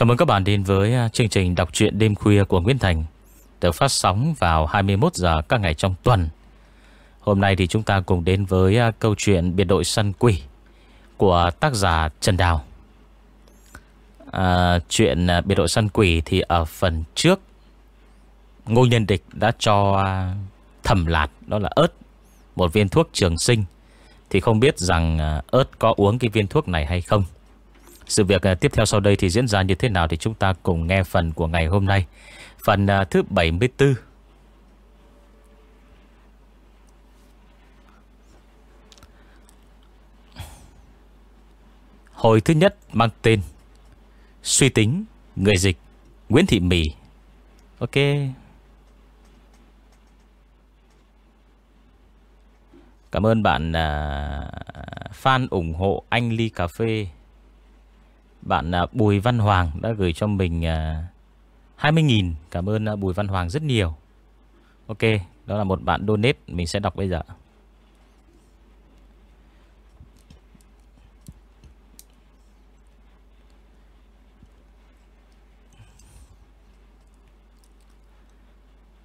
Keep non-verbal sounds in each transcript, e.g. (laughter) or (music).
Chào mừng các bạn đến với à, chương trình đọc truyện đêm khuya của Nguyễn Thành Được phát sóng vào 21 giờ các ngày trong tuần. Hôm nay thì chúng ta cùng đến với à, câu chuyện biệt đội săn quỷ Của tác giả Trần Đào. À, Chuyện à, biệt đội săn quỷ thì ở phần trước Ngô Nhân Địch đã cho thẩm lạt đó là ớt Một viên thuốc trường sinh. Thì không biết rằng ớt có uống cái viên thuốc này hay không sự việc à, tiếp theo sau đây thì diễn ra như thế nào Thì chúng ta cùng nghe phần của ngày hôm nay. Phần à, thứ 74 Hồi thứ nhất mang tên Suy tính Người dịch Nguyễn Thị Mỹ Ok. Cảm ơn bạn uh, fan ủng hộ anh Ly Cà Phê bạn à, Bùi Văn Hoàng đã gửi cho mình à, 20.000 Cảm ơn à, Bùi Văn Hoàng rất nhiều. Ok Đó là một bạn donate Mình sẽ đọc bây giờ.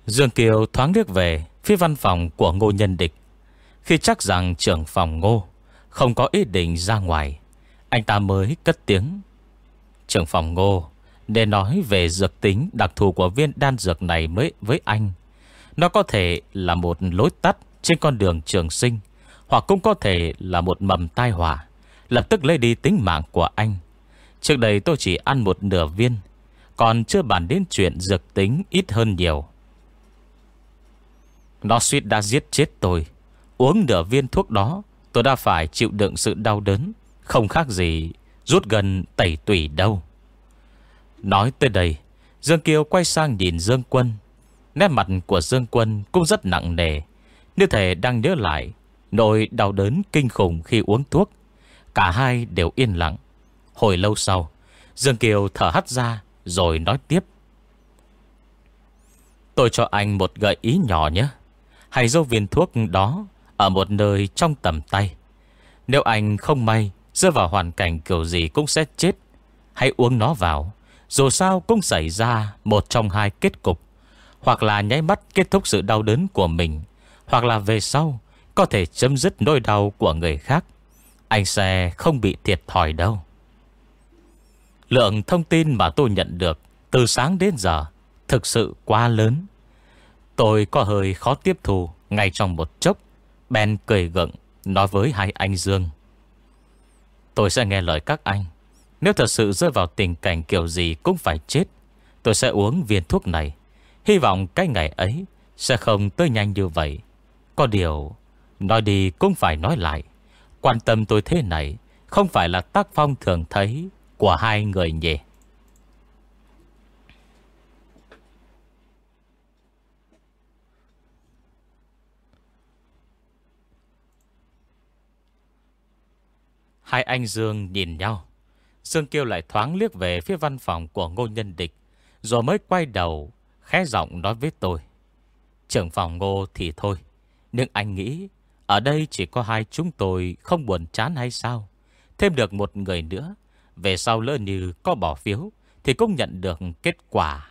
Dương Kiều thoáng nước về phía văn phòng của Ngô Nhân Địch. Khi chắc rằng trưởng phòng Ngô không có ý định ra ngoài, anh ta mới cất tiếng. Trưởng phòng ngô, Để nói về dược tính đặc thù của viên đan dược này mới, với anh. Nó có thể là một lối tắt Trên con đường trường sinh, Hoặc cũng có thể là một mầm tai họa. Lập tức lấy đi tính mạng của anh. Trước đây tôi chỉ ăn một nửa viên, Còn chưa bàn đến chuyện dược tính ít hơn nhiều. Nó suýt đã giết chết tôi. Uống nửa viên thuốc đó, Tôi đã phải chịu đựng sự đau đớn, không khác gì Rút gần tẩy tủy đâu. Nói tới đây, Dương Kiều quay sang nhìn Dương Quân. Nét mặt của Dương Quân cũng rất nặng nề. Như thể đang nhớ lại Nỗi đau đớn kinh khủng khi uống thuốc. Cả hai đều yên lặng. Hồi lâu sau, Dương Kiều thở hắt ra Rồi nói tiếp. Tôi cho anh một gợi ý nhỏ nhé. Hãy dâu viên thuốc đó Ở một nơi trong tầm tay. Nếu anh không may Rơi vào hoàn cảnh kiểu gì cũng sẽ chết. Hãy uống nó vào. Dù sao cũng xảy ra Một trong hai kết cục. Hoặc là nháy mắt kết thúc sự đau đớn của mình. Hoặc là về sau, Có thể chấm dứt nỗi đau của người khác. Anh sẽ không bị thiệt thòi đâu. Lượng thông tin mà tôi nhận được Từ sáng đến giờ Thực sự quá lớn. Tôi có hơi khó tiếp thu Ngay trong một chốc. Ben cười gượng Nói với hai anh Dương. Tôi sẽ nghe lời các anh. Nếu thật sự rơi vào tình cảnh kiểu gì cũng phải chết, Tôi sẽ uống viên thuốc này. Hy vọng cái ngày ấy Sẽ không tới nhanh như vậy. Có điều, Nói đi cũng phải nói lại. Quan tâm tôi thế này Không phải là tác phong thường thấy Của hai người nhỉ? Hai anh Dương nhìn nhau. Dương kêu lại thoáng liếc về phía văn phòng của ngô nhân địch. Rồi mới quay đầu, khẽ giọng nói với tôi. Trưởng phòng ngô thì thôi. Nhưng anh nghĩ, ở đây chỉ có hai chúng tôi không buồn chán hay sao? Thêm được một người nữa. Về sau lỡ như có bỏ phiếu, thì cũng nhận được kết quả.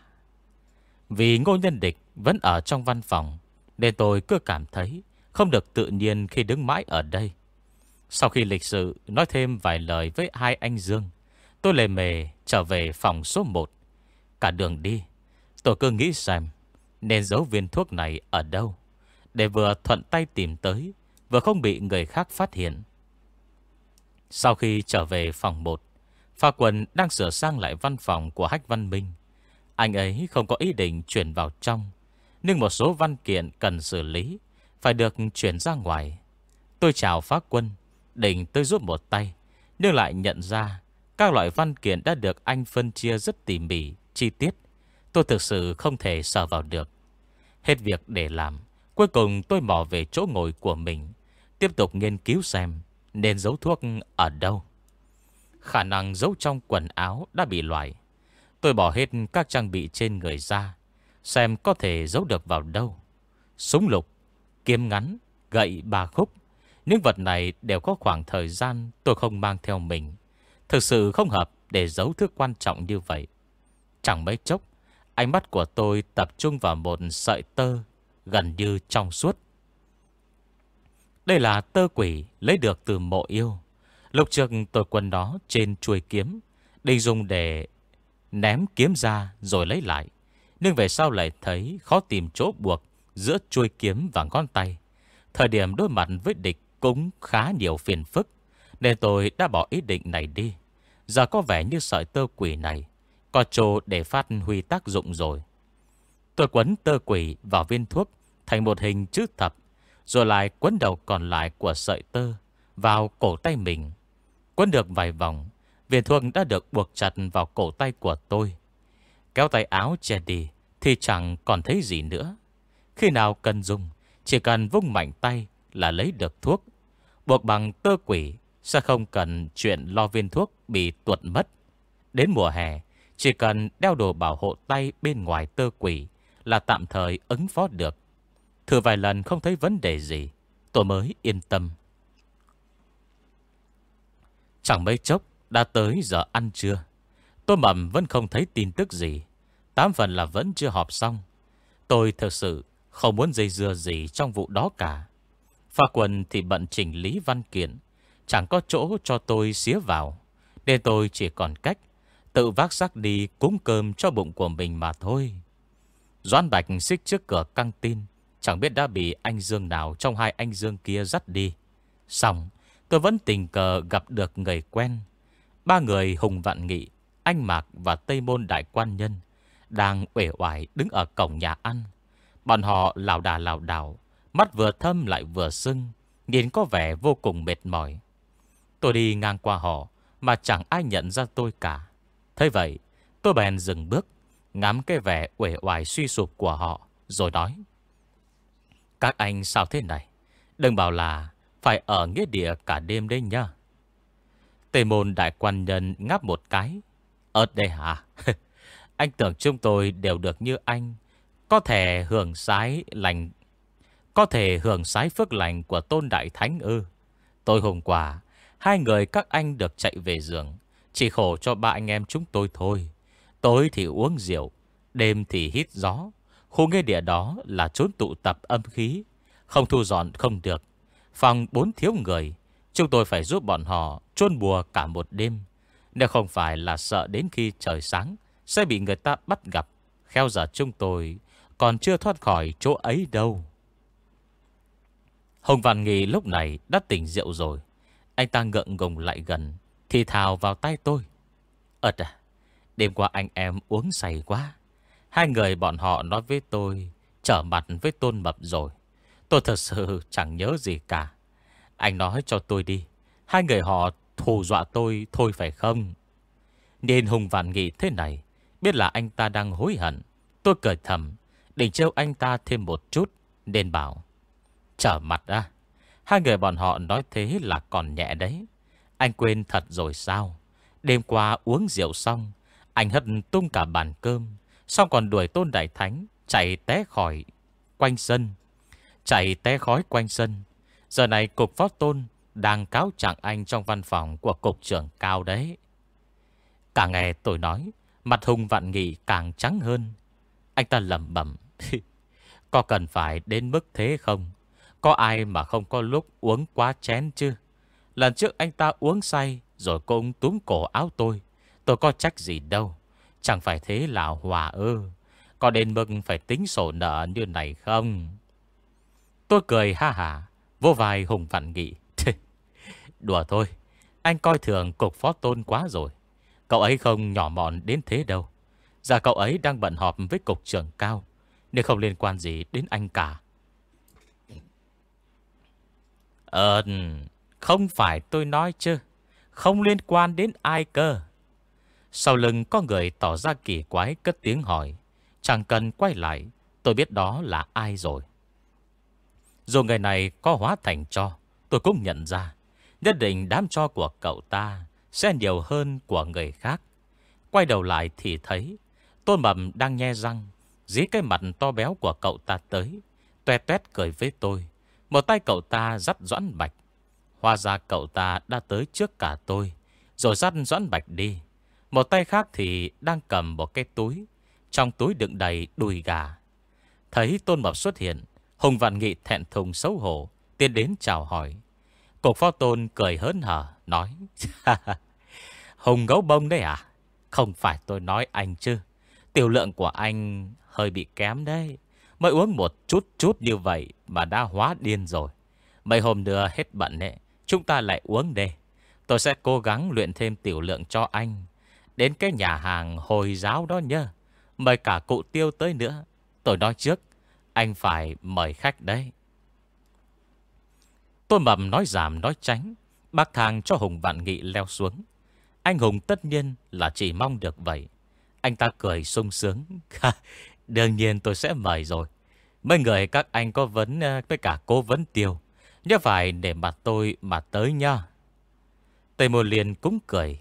Vì ngô nhân địch vẫn ở trong văn phòng, nên tôi cứ cảm thấy không được tự nhiên khi đứng mãi ở đây. Sau khi lịch sự nói thêm vài lời với hai anh Dương, tôi lề mề trở về phòng số 1. Cả đường đi, tôi cứ nghĩ xem nên giấu viên thuốc này ở đâu, để vừa thuận tay tìm tới, vừa không bị người khác phát hiện. Sau khi trở về phòng 1, Pha Quân đang sửa sang lại văn phòng của Hách Văn Minh. Anh ấy không có ý định chuyển vào trong, nhưng một số văn kiện cần xử lý, phải được chuyển ra ngoài. Tôi chào Phá Quân, Định tôi giúp một tay, Nhưng lại nhận ra Các loại văn kiện đã được anh phân chia rất tỉ mỉ, Chi tiết. Tôi thực sự không thể sờ vào được. Hết việc để làm, Cuối cùng tôi mò về chỗ ngồi của mình, Tiếp tục nghiên cứu xem Nên giấu thuốc ở đâu. Khả năng giấu trong quần áo đã bị loại. Tôi bỏ hết các trang bị trên người ra, Xem có thể giấu được vào đâu. Súng lục, Kiếm ngắn, Gậy ba khúc những vật này đều có khoảng thời gian tôi không mang theo mình. Thực sự không hợp để giấu thứ quan trọng như vậy. Chẳng mấy chốc, Ánh mắt của tôi tập trung vào một sợi tơ Gần như trong suốt Đây là tơ quỷ Lấy được từ mộ yêu Lúc trước tôi quân đó trên chuôi kiếm, Định dùng để ném kiếm ra rồi lấy lại Nhưng về sau lại thấy khó tìm chỗ buộc Giữa chuôi kiếm và ngón tay Thời điểm đối mặt với địch cũng khá nhiều phiền phức, Nên tôi đã bỏ ý định này đi. Giờ có vẻ như sợi tơ quỷ này Có chỗ để phát huy tác dụng rồi. Tôi quấn tơ quỷ vào viên thuốc Thành một hình chữ thập, Rồi lại quấn đầu còn lại của sợi tơ Vào cổ tay mình. Quấn được vài vòng, Viên thuốc đã được buộc chặt vào cổ tay của tôi. Kéo tay áo che đi Thì chẳng còn thấy gì nữa. Khi nào cần dùng, Chỉ cần vung mạnh tay là lấy được thuốc. Buộc bằng tơ quỷ, Sẽ không cần chuyện lo viên thuốc bị tuột mất. Đến mùa hè, Chỉ cần đeo đồ bảo hộ tay bên ngoài tơ quỷ Là tạm thời ứng phó được. Thử vài lần không thấy vấn đề gì, Tôi mới yên tâm. Chẳng mấy chốc, đã tới giờ ăn trưa. Tôi mầm vẫn không thấy tin tức gì. Tám phần là vẫn chưa họp xong. Tôi thật sự không muốn dây dưa gì trong vụ đó cả. Pha quần thì bận chỉnh lý văn kiện. Chẳng có chỗ cho tôi xía vào, Nên tôi chỉ còn cách Tự vác xác đi cúng cơm cho bụng của mình mà thôi. Doan Bạch xích trước cửa căng tin, Chẳng biết đã bị anh Dương nào Trong hai anh Dương kia dắt đi. Xong, tôi vẫn tình cờ gặp được người quen. Ba người Hùng Vạn Nghị, Anh Mạc và Tây Môn Đại Quan Nhân Đang uể oải đứng ở cổng nhà ăn. Bọn họ lào đà lào đảo Mắt vừa thâm lại vừa sưng, Nhìn có vẻ vô cùng mệt mỏi. Tôi đi ngang qua họ, Mà chẳng ai nhận ra tôi cả. Thế vậy, tôi bèn dừng bước, Ngắm cái vẻ uể oải suy sụp của họ, Rồi nói, Các anh sao thế này? Đừng bảo là Phải ở nghĩa địa cả đêm đấy nhá. Tề môn đại quan nhân ngáp một cái Ở đây hả? (laughs) Anh tưởng chúng tôi đều được như anh, Có thể hưởng sái lành có thể hưởng sái phước lành Của tôn đại thánh ư? Tôi hôm qua, Hai người các anh được chạy về giường. Chỉ khổ cho ba anh em chúng tôi thôi. Tối thì uống rượu, Đêm thì hít gió. Khu nghe địa đó là chốn tụ tập âm khí. Không thu dọn không được. Phòng bốn thiếu người, Chúng tôi phải giúp bọn họ chôn bùa cả một đêm. Nếu không phải là sợ đến khi trời sáng, Sẽ bị người ta bắt gặp. Kheo giờ chúng tôi Còn chưa thoát khỏi chỗ ấy đâu. Hồng Văn Nghị lúc này đã tỉnh rượu rồi. Anh ta ngượng ngùng lại gần, Thì thào vào tay tôi. Ất à Đêm qua anh em uống say quá. Hai người bọn họ nói với tôi, Trở mặt với tôn mập rồi. Tôi thật sự chẳng nhớ gì cả. Anh nói cho tôi đi, Hai người họ thù dọa tôi thôi phải không? Nên Hùng Vạn nghĩ thế này, Biết là anh ta đang hối hận. Tôi cười thầm, Định trêu anh ta thêm một chút, Nên bảo Trở mặt à Hai người bọn họ nói thế là còn nhẹ đấy. Anh quên thật rồi sao? Đêm qua uống rượu xong, anh hất tung cả bàn cơm, xong còn đuổi tôn đại thánh, chạy té khỏi quanh sân. Chạy té khói quanh sân. Giờ này cục phó tôn đang cáo trạng anh trong văn phòng của cục trưởng cao đấy. Cả nghe tôi nói, mặt hùng vạn nghị càng trắng hơn. Anh ta lầm bẩm (laughs) Có cần phải đến mức thế không? Có ai mà không có lúc uống quá chén chứ? Lần trước anh ta uống say, Rồi cũng túm cổ áo tôi. Tôi có trách gì đâu. Chẳng phải thế là hòa ơ? Có đến mức phải tính sổ nợ như này không? Tôi cười ha hả Vô vai hùng vạn nghị. Đùa thôi. Anh coi thường cục phó tôn quá rồi. Cậu ấy không nhỏ mọn đến thế đâu. Giờ cậu ấy đang bận họp với cục trưởng cao. Nên không liên quan gì đến anh cả. Ờ, không phải tôi nói chứ. Không liên quan đến ai cơ. Sau lưng có người tỏ ra kỳ quái cất tiếng hỏi. Chẳng cần quay lại, tôi biết đó là ai rồi. Dù người này có hóa thành cho, tôi cũng nhận ra. Nhất định đám cho của cậu ta sẽ nhiều hơn của người khác. Quay đầu lại thì thấy Tôn Mầm đang nhe răng Dí cái mặt to béo của cậu ta tới Tuet tuet cười với tôi một tay cậu ta dắt Doãn Bạch. Hoa ra cậu ta đã tới trước cả tôi, rồi dắt Doãn Bạch đi. Một tay khác thì đang cầm một cái túi Trong túi đựng đầy đùi gà. Thấy Tôn Mập xuất hiện Hùng Vạn Nghị thẹn thùng xấu hổ Tiến đến chào hỏi. Cục phó tôn cười hớn hở Nói (laughs) Hùng gấu bông đấy à? Không phải tôi nói anh chứ. Tiểu lượng của anh hơi bị kém đấy. Mới uống một chút chút như vậy Mà đã hóa điên rồi. Mấy hôm nữa hết bận ấy, Chúng ta lại uống đi. Tôi sẽ cố gắng luyện thêm tiểu lượng cho anh. Đến cái nhà hàng Hồi giáo đó nhá. Mời cả cụ tiêu tới nữa. Tôi nói trước, Anh phải mời khách đấy. Tôi mầm nói giảm nói tránh, Bác thang cho Hùng Vạn Nghị leo xuống. Anh Hùng tất nhiên là chỉ mong được vậy. Anh ta cười sung sướng. (laughs) Đương nhiên tôi sẽ mời rồi. Mấy người các anh có vấn ờ, với cả cố vấn tiêu. Nhớ phải để mặt tôi mà tới nha Tây Mô Liên cũng cười.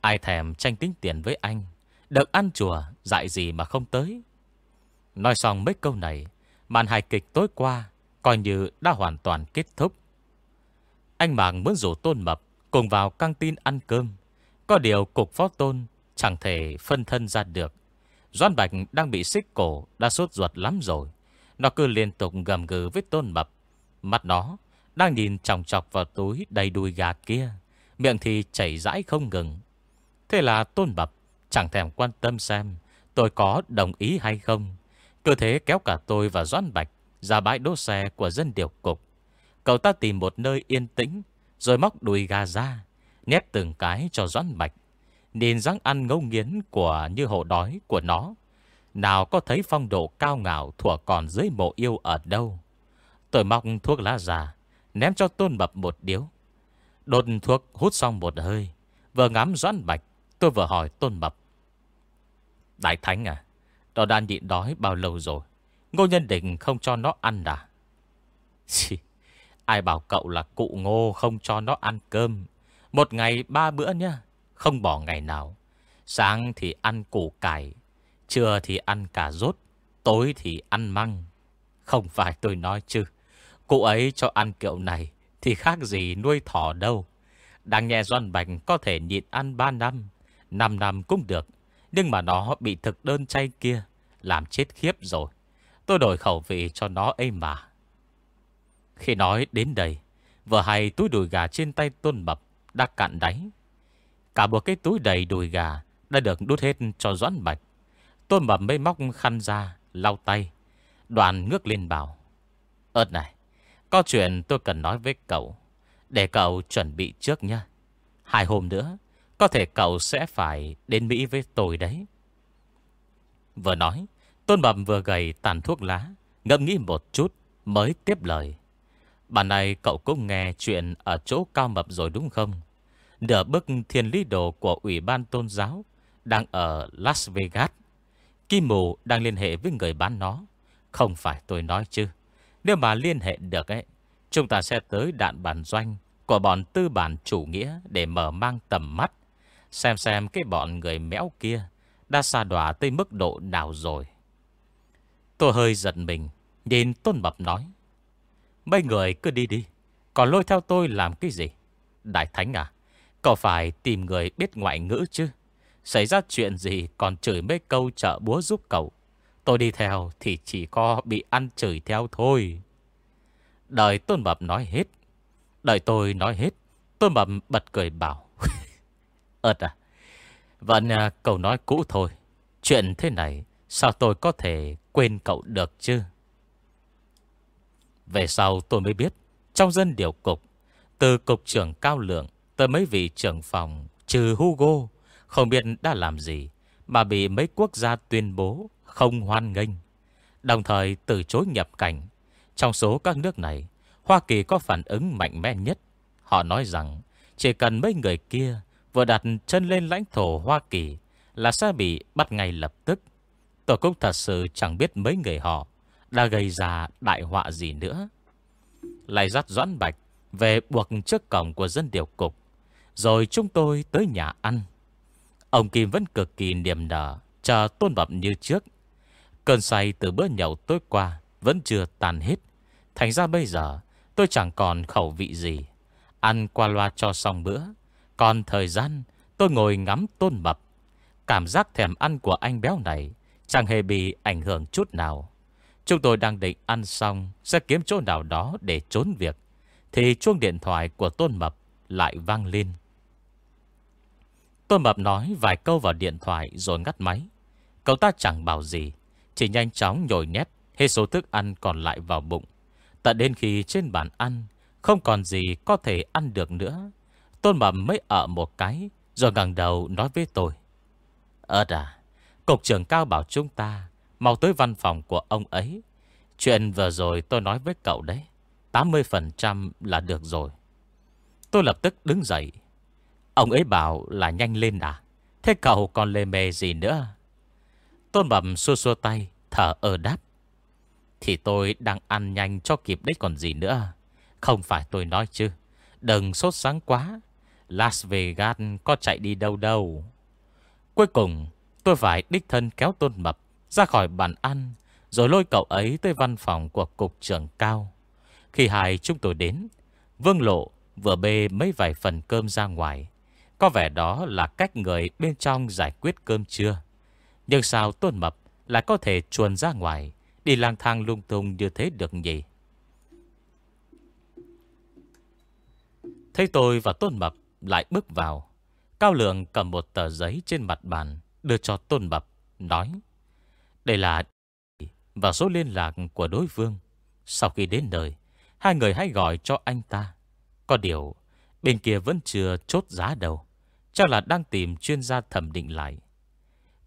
Ai thèm tranh tính tiền với anh? Được ăn chùa Dạy gì mà không tới? Nói xong mấy câu này, Màn hài kịch tối qua Coi như đã hoàn toàn kết thúc. Anh Mạng muốn rủ Tôn Mập Cùng vào căng tin ăn cơm. Có điều cục phó Tôn Chẳng thể phân thân ra được. Doan Bạch đang bị xích cổ, Đã sốt ruột lắm rồi. Nó cứ liên tục gầm gừ với Tôn Mập. Mắt nó đang nhìn trọng chọc vào túi đầy đùi gà kia. Miệng thì chảy rãi không ngừng. Thế là Tôn Mập Chẳng thèm quan tâm xem Tôi có đồng ý hay không. Cơ thế kéo cả tôi và Doan Bạch Ra bãi đỗ xe của dân điều cục. Cậu ta tìm một nơi yên tĩnh, Rồi móc đùi gà ra Nét từng cái cho Doan Bạch. Nhìn dáng ăn ngấu nghiến của như hổ đói của nó. Nào có thấy phong độ cao ngạo Thủa còn dưới mộ yêu ở đâu? Tôi móc thuốc lá già Ném cho Tôn Mập một điếu. Đột thuốc hút xong một hơi Vừa ngắm Doãn Bạch Tôi vừa hỏi Tôn Mập. Đại Thánh à Nó đang nhịn đói bao lâu rồi? Ngô Nhân Định không cho nó ăn à? (laughs) Chì, Ai bảo cậu là cụ ngô không cho nó ăn cơm? Một ngày ba bữa nhá Không bỏ ngày nào. Sáng thì ăn củ cải Trưa thì ăn cà rốt, Tối thì ăn măng. Không phải tôi nói chứ. Cụ ấy cho ăn kiểu này Thì khác gì nuôi thỏ đâu. Đang nghe Doan Bạch có thể nhịn ăn 3 năm 5 năm cũng được. Nhưng mà nó bị thực đơn chay kia, Làm chết khiếp rồi. Tôi đổi khẩu vị cho nó ấy mà. Khi nói đến đây, Vừa hay túi đùi gà trên tay Tôn Mập Đã cạn đáy. Cả một cái túi đầy đùi gà Đã được đút hết cho Doãn Bạch. Tôn Mập mới móc khăn ra, Lau tay. Đoàn ngước lên bảo Ơt này, có chuyện tôi cần nói với cậu. Để cậu chuẩn bị trước nha Hai hôm nữa, Có thể cậu sẽ phải đến Mỹ với tôi đấy. Vừa nói, Tôn Mập vừa gầy tàn thuốc lá, Ngẫm nghĩ một chút, Mới tiếp lời. Bạn này cậu cũng nghe chuyện Ở chỗ cao mập rồi đúng không? Nửa bức thiên lý đồ của Ủy ban Tôn giáo Đang ở Las Vegas. Kim Mù đang liên hệ với người bán nó Không phải tôi nói chứ nếu mà liên hệ được ấy, chúng ta sẽ tới đạn bản doanh của bọn tư bản chủ nghĩa để mở mang tầm mắt. Xem xem cái bọn người méo kia đã xa đòa tới mức độ nào rồi. Tôi hơi giận mình, nhìn Tôn Mập nói. Mấy người cứ đi đi, còn lôi theo tôi làm cái gì? Đại Thánh à, cậu phải tìm người biết ngoại ngữ chứ. Xảy ra chuyện gì còn chửi mấy câu trợ búa giúp cậu. Tôi đi theo thì chỉ có bị ăn chửi theo thôi. Đời Tôn Mập nói hết. Đời tôi nói hết. Tôn Mập bật cười bảo. (laughs) Ơt à, vẫn à, cậu nói cũ thôi. Chuyện thế này, sao tôi có thể quên cậu được chứ? Về sau tôi mới biết, trong dân điều cục, từ cục trưởng cao lượng tới mấy vị trưởng phòng, trừ Hugo, không biết đã làm gì, mà bị mấy quốc gia tuyên bố không hoan nghênh. Đồng thời từ chối nhập cảnh. Trong số các nước này, Hoa Kỳ có phản ứng mạnh mẽ nhất. Họ nói rằng chỉ cần mấy người kia vừa đặt chân lên lãnh thổ Hoa Kỳ là sẽ bị bắt ngay lập tức. Tôi cũng thật sự chẳng biết mấy người họ đã gây ra đại họa gì nữa. Lại dắt Doãn Bạch về buộc trước cổng của dân điều cục. Rồi chúng tôi tới nhà ăn. Ông Kim vẫn cực kỳ niềm nở, chờ tôn bập như trước. Cơn say từ bữa nhậu tối qua Vẫn chưa tàn hết. Thành ra bây giờ tôi chẳng còn khẩu vị gì. Ăn qua loa cho xong bữa Còn thời gian Tôi ngồi ngắm tôn mập Cảm giác thèm ăn của anh béo này Chẳng hề bị ảnh hưởng chút nào. Chúng tôi đang định ăn xong Sẽ kiếm chỗ nào đó để trốn việc Thì chuông điện thoại của Tôn Mập Lại vang lên. Tôn Mập nói vài câu vào điện thoại Rồi ngắt máy. Cậu ta chẳng bảo gì, Chỉ nhanh chóng nhồi nhét Hết số thức ăn còn lại vào bụng. Tận đến khi trên bàn ăn, Không còn gì có thể ăn được nữa. Tôn Mập mới ở một cái, Rồi ngẩng đầu nói với tôi. Ơt à Cục trưởng cao bảo chúng ta, Mau tới văn phòng của ông ấy. Chuyện vừa rồi tôi nói với cậu đấy 80% là được rồi. Tôi lập tức đứng dậy Ông ấy bảo là nhanh lên đã Thế cậu còn lê mê gì nữa? Tôn bẩm xua xua tay Thở ơ đáp. Thì tôi đang ăn nhanh cho kịp đấy còn gì nữa. Không phải tôi nói chứ. Đừng sốt sáng quá. Las Vegas có chạy đi đâu đâu. Cuối cùng tôi phải đích thân kéo tôn mập ra khỏi bàn ăn, rồi lôi cậu ấy tới văn phòng của cục trưởng cao. Khi hai chúng tôi đến, Vương Lộ vừa bê mấy vài phần cơm ra ngoài. Có vẻ đó là cách người bên trong giải quyết cơm trưa. Nhưng sao Tôn Mập lại có thể chuồn ra ngoài, đi lang thang lung tung như thế được nhỉ? Thấy tôi và Tôn Mập lại bước vào. Cao Lượng cầm một tờ giấy trên mặt bàn, đưa cho Tôn Mập, nói. Đây là và số liên lạc của đối phương. Sau khi đến nơi, hai người hãy gọi cho anh ta. Có điều, bên kia vẫn chưa chốt giá đâu. Chắc là đang tìm chuyên gia thẩm định lại.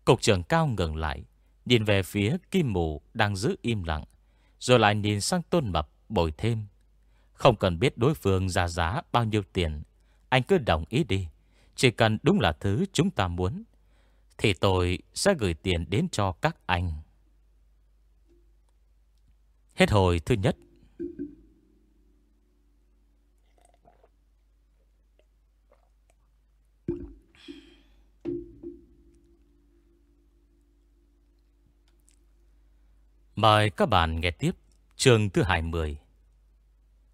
Cục trưởng cao ngừng lại, nhìn về phía Kim Mù đang giữ im lặng, rồi lại nhìn sang Tôn Mập bồi thêm. Không cần biết đối phương ra giá bao nhiêu tiền, anh cứ đồng ý đi. Chỉ cần đúng là thứ chúng ta muốn thì tôi sẽ gửi tiền đến cho các anh Hết hồi thứ nhất Mời các bạn nghe tiếp chương thứ 20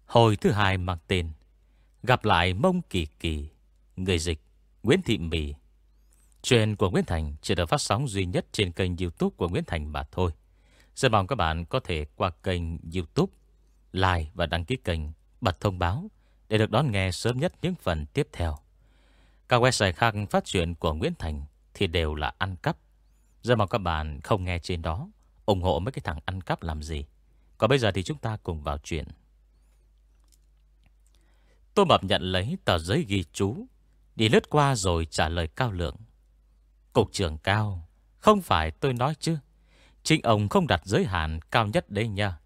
Hồi thứ hai mang tên Gặp lại Mông Kỳ Kỳ Người dịch Nguyễn Thị Mỹ Chuyện của Nguyễn Thành chỉ được phát sóng duy nhất trên kênh youtube của Nguyễn Thành mà thôi. Rất mong các bạn có thể qua kênh youtube, like và đăng ký kênh, bật thông báo để được đón nghe sớm nhất những phần tiếp theo. Các website khác phát chuyện của Nguyễn Thành thì đều là ăn cắp. Rất mong các bạn không nghe trên đó, ủng hộ mấy cái thằng ăn cắp làm gì. Còn bây giờ thì chúng ta cùng vào chuyện. Tô Mập nhận lấy tờ giấy ghi chú, đi lướt qua rồi trả lời cao lượng. Cục trưởng cao Không phải tôi nói chứ Chính ông không đặt giới hạn cao nhất đấy nha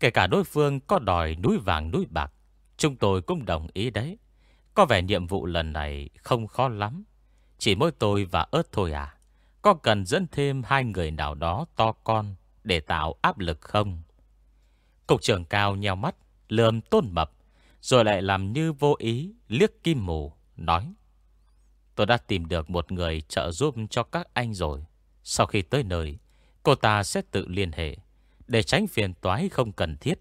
Kể cả đối phương có đòi núi vàng núi bạc Chúng tôi cũng đồng ý đấy Có vẻ nhiệm vụ lần này không khó lắm Chỉ mỗi tôi và ớt thôi à có cần dẫn thêm hai người nào đó to con Để tạo áp lực không Cục trưởng cao nheo mắt Lườm tôn mập Rồi lại làm như vô ý Liếc kim mù Nói Tôi đã tìm được một người trợ giúp cho các anh rồi. Sau khi tới nơi, cô ta sẽ tự liên hệ. Để tránh phiền toái không cần thiết,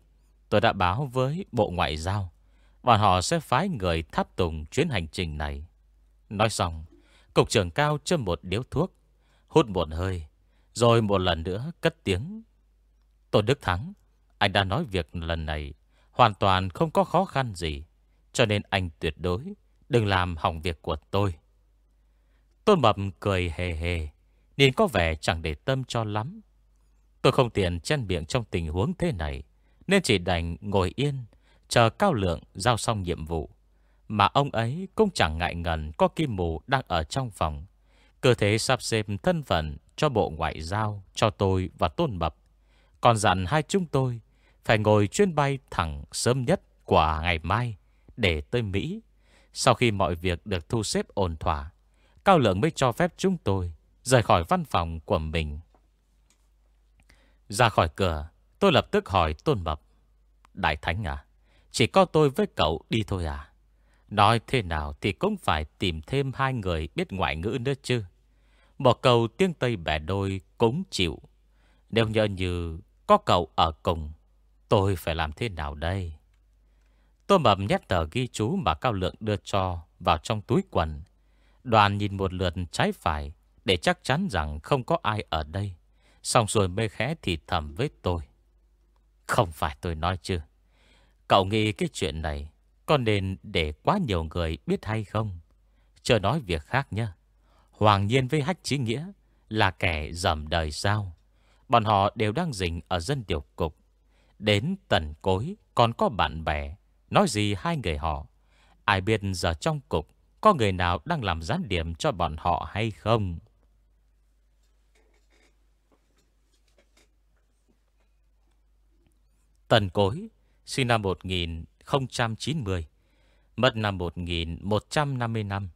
tôi đã báo với Bộ Ngoại giao. Và họ sẽ phái người tháp tùng chuyến hành trình này. Nói xong, Cục trưởng cao châm một điếu thuốc, hút một hơi, rồi một lần nữa cất tiếng. tôi Đức Thắng, anh đã nói việc lần này hoàn toàn không có khó khăn gì. Cho nên anh tuyệt đối đừng làm hỏng việc của tôi. Tôn Mập cười hề hề, nhìn có vẻ chẳng để tâm cho lắm. Tôi không tiện chen miệng trong tình huống thế này, nên chỉ đành ngồi yên, chờ Cao Lượng giao xong nhiệm vụ. Mà ông ấy cũng chẳng ngại ngần có kim mù đang ở trong phòng. Cơ thế sắp xếp thân phận cho bộ ngoại giao, cho tôi và Tôn Mập. Còn dặn hai chúng tôi phải ngồi chuyến bay thẳng sớm nhất của ngày mai để tới Mỹ. Sau khi mọi việc được thu xếp ổn thỏa, Cao Lượng mới cho phép chúng tôi rời khỏi văn phòng của mình. Ra khỏi cửa, tôi lập tức hỏi Tôn Mập. Đại Thánh à, chỉ có tôi với cậu đi thôi à? Nói thế nào thì cũng phải tìm thêm hai người biết ngoại ngữ nữa chứ. Một cầu tiếng Tây bẻ đôi cũng chịu. Nếu nhớ như có cậu ở cùng, tôi phải làm thế nào đây? Tôi mập nhét tờ ghi chú mà Cao Lượng đưa cho vào trong túi quần. Đoàn nhìn một lượt trái phải Để chắc chắn rằng không có ai ở đây Xong rồi mê khẽ thì thầm với tôi Không phải tôi nói chứ Cậu nghĩ cái chuyện này Có nên để quá nhiều người biết hay không Chờ nói việc khác nhé Hoàng nhiên với hách chí nghĩa Là kẻ dầm đời sao Bọn họ đều đang dình ở dân tiểu cục. Đến Tần cối Còn có bạn bè. Nói gì hai người họ? Ai biết giờ trong cục Có người nào đang làm gián điểm cho bọn họ hay không? Tần Cối Sinh năm 1090 Mất năm 1155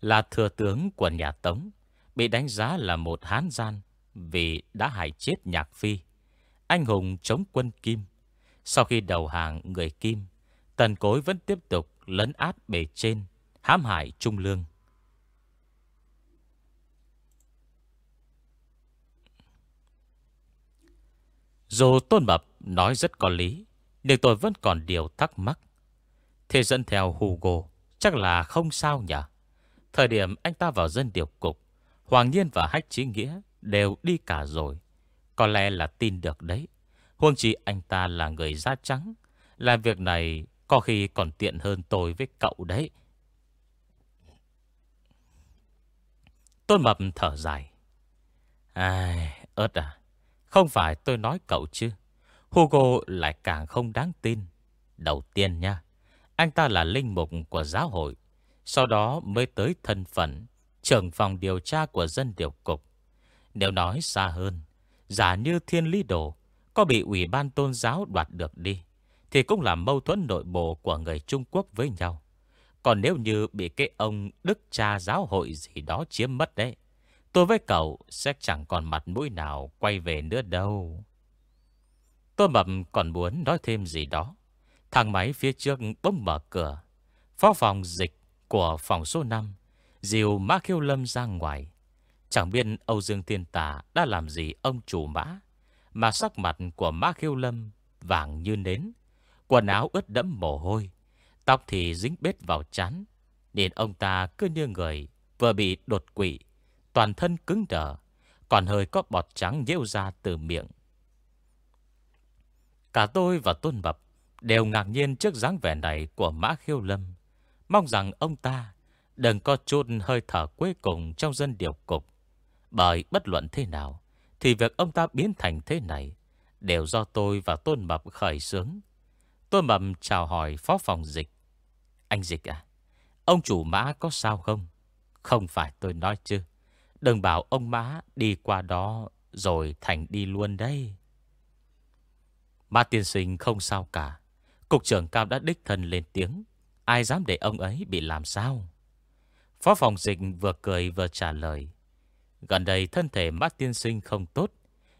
là thừa tướng của nhà Tống Bị đánh giá là một hán gian Vì đã hại chết Nhạc Phi Anh hùng chống quân Kim Sau khi đầu hàng người Kim Tần Cối vẫn tiếp tục lấn át bề trên hãm hại Trung Lương Dù Tôn Mập nói rất có lý, nhưng tôi vẫn còn điều thắc mắc. Thế dẫn theo Hugo chắc là không sao nhỉ? Thời điểm anh ta vào dân điều cục, Hoàng Nhiên và Hách Chí Nghĩa đều đi cả rồi. Có lẽ là tin được đấy. Huông chỉ anh ta là người da trắng. Làm việc này có khi còn tiện hơn tôi với cậu đấy. Tôn Mập thở dài. Ai, ớt à. Không phải tôi nói cậu chứ. Hugo lại càng không đáng tin. Đầu tiên nha, anh ta là linh mục của giáo hội. Sau đó mới tới thân phận trưởng phòng điều tra của dân điều cục. Nếu nói xa hơn, giả như thiên lý đồ có bị ủy ban tôn giáo đoạt được đi, thì cũng là mâu thuẫn nội bộ của người Trung Quốc với nhau. Còn nếu như bị cái ông đức cha giáo hội gì đó chiếm mất đấy, Tôi với cậu sẽ chẳng còn mặt mũi nào quay về nữa đâu. Tôi mập còn muốn nói thêm gì đó. Thang máy phía trước bỗng mở cửa. Phó phòng dịch của phòng số 5 dìu Mã Khiêu Lâm ra ngoài. Chẳng biết Âu Dương Thiên Tà đã làm gì ông chủ mã. Mà sắc mặt của Mã Khiêu Lâm vàng như nến. Quần áo ướt đẫm mồ hôi. Tóc thì dính bết vào chán. Nên ông ta cứ như người vừa bị đột quỵ toàn thân cứng đờ, còn hơi có bọt trắng nhêu ra từ miệng. Cả tôi và Tôn bập đều ngạc nhiên trước dáng vẻ này của Mã Khiêu Lâm. Mong rằng ông ta đừng có chút hơi thở cuối cùng trong dân điều cục. Bởi bất luận thế nào, thì việc ông ta biến thành thế này đều do tôi và Tôn Mập khởi xướng. Tôn Mập chào hỏi phó phòng dịch. Anh Dịch à, ông chủ mã có sao không? Không phải tôi nói chứ. Đừng bảo ông mã đi qua đó rồi thành đi luôn đây. Mã tiên sinh không sao cả. Cục trưởng cao đã đích thân lên tiếng. Ai dám để ông ấy bị làm sao? Phó phòng dịch vừa cười vừa trả lời. Gần đây thân thể mắt tiên sinh không tốt,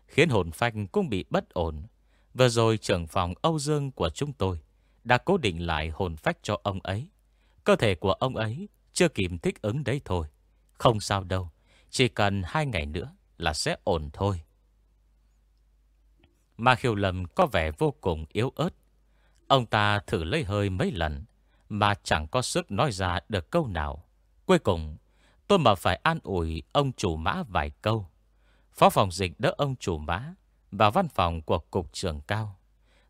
khiến hồn phách cũng bị bất ổn. Vừa rồi trưởng phòng Âu Dương của chúng tôi đã cố định lại hồn phách cho ông ấy. Cơ thể của ông ấy chưa kịp thích ứng đấy thôi. Không sao đâu, chỉ cần hai ngày nữa là sẽ ổn thôi. Mà khiêu lầm có vẻ vô cùng yếu ớt. Ông ta thử lấy hơi mấy lần mà chẳng có sức nói ra được câu nào. Cuối cùng, tôi mà phải an ủi ông chủ mã vài câu. Phó phòng dịch đỡ ông chủ mã vào văn phòng của cục trưởng cao.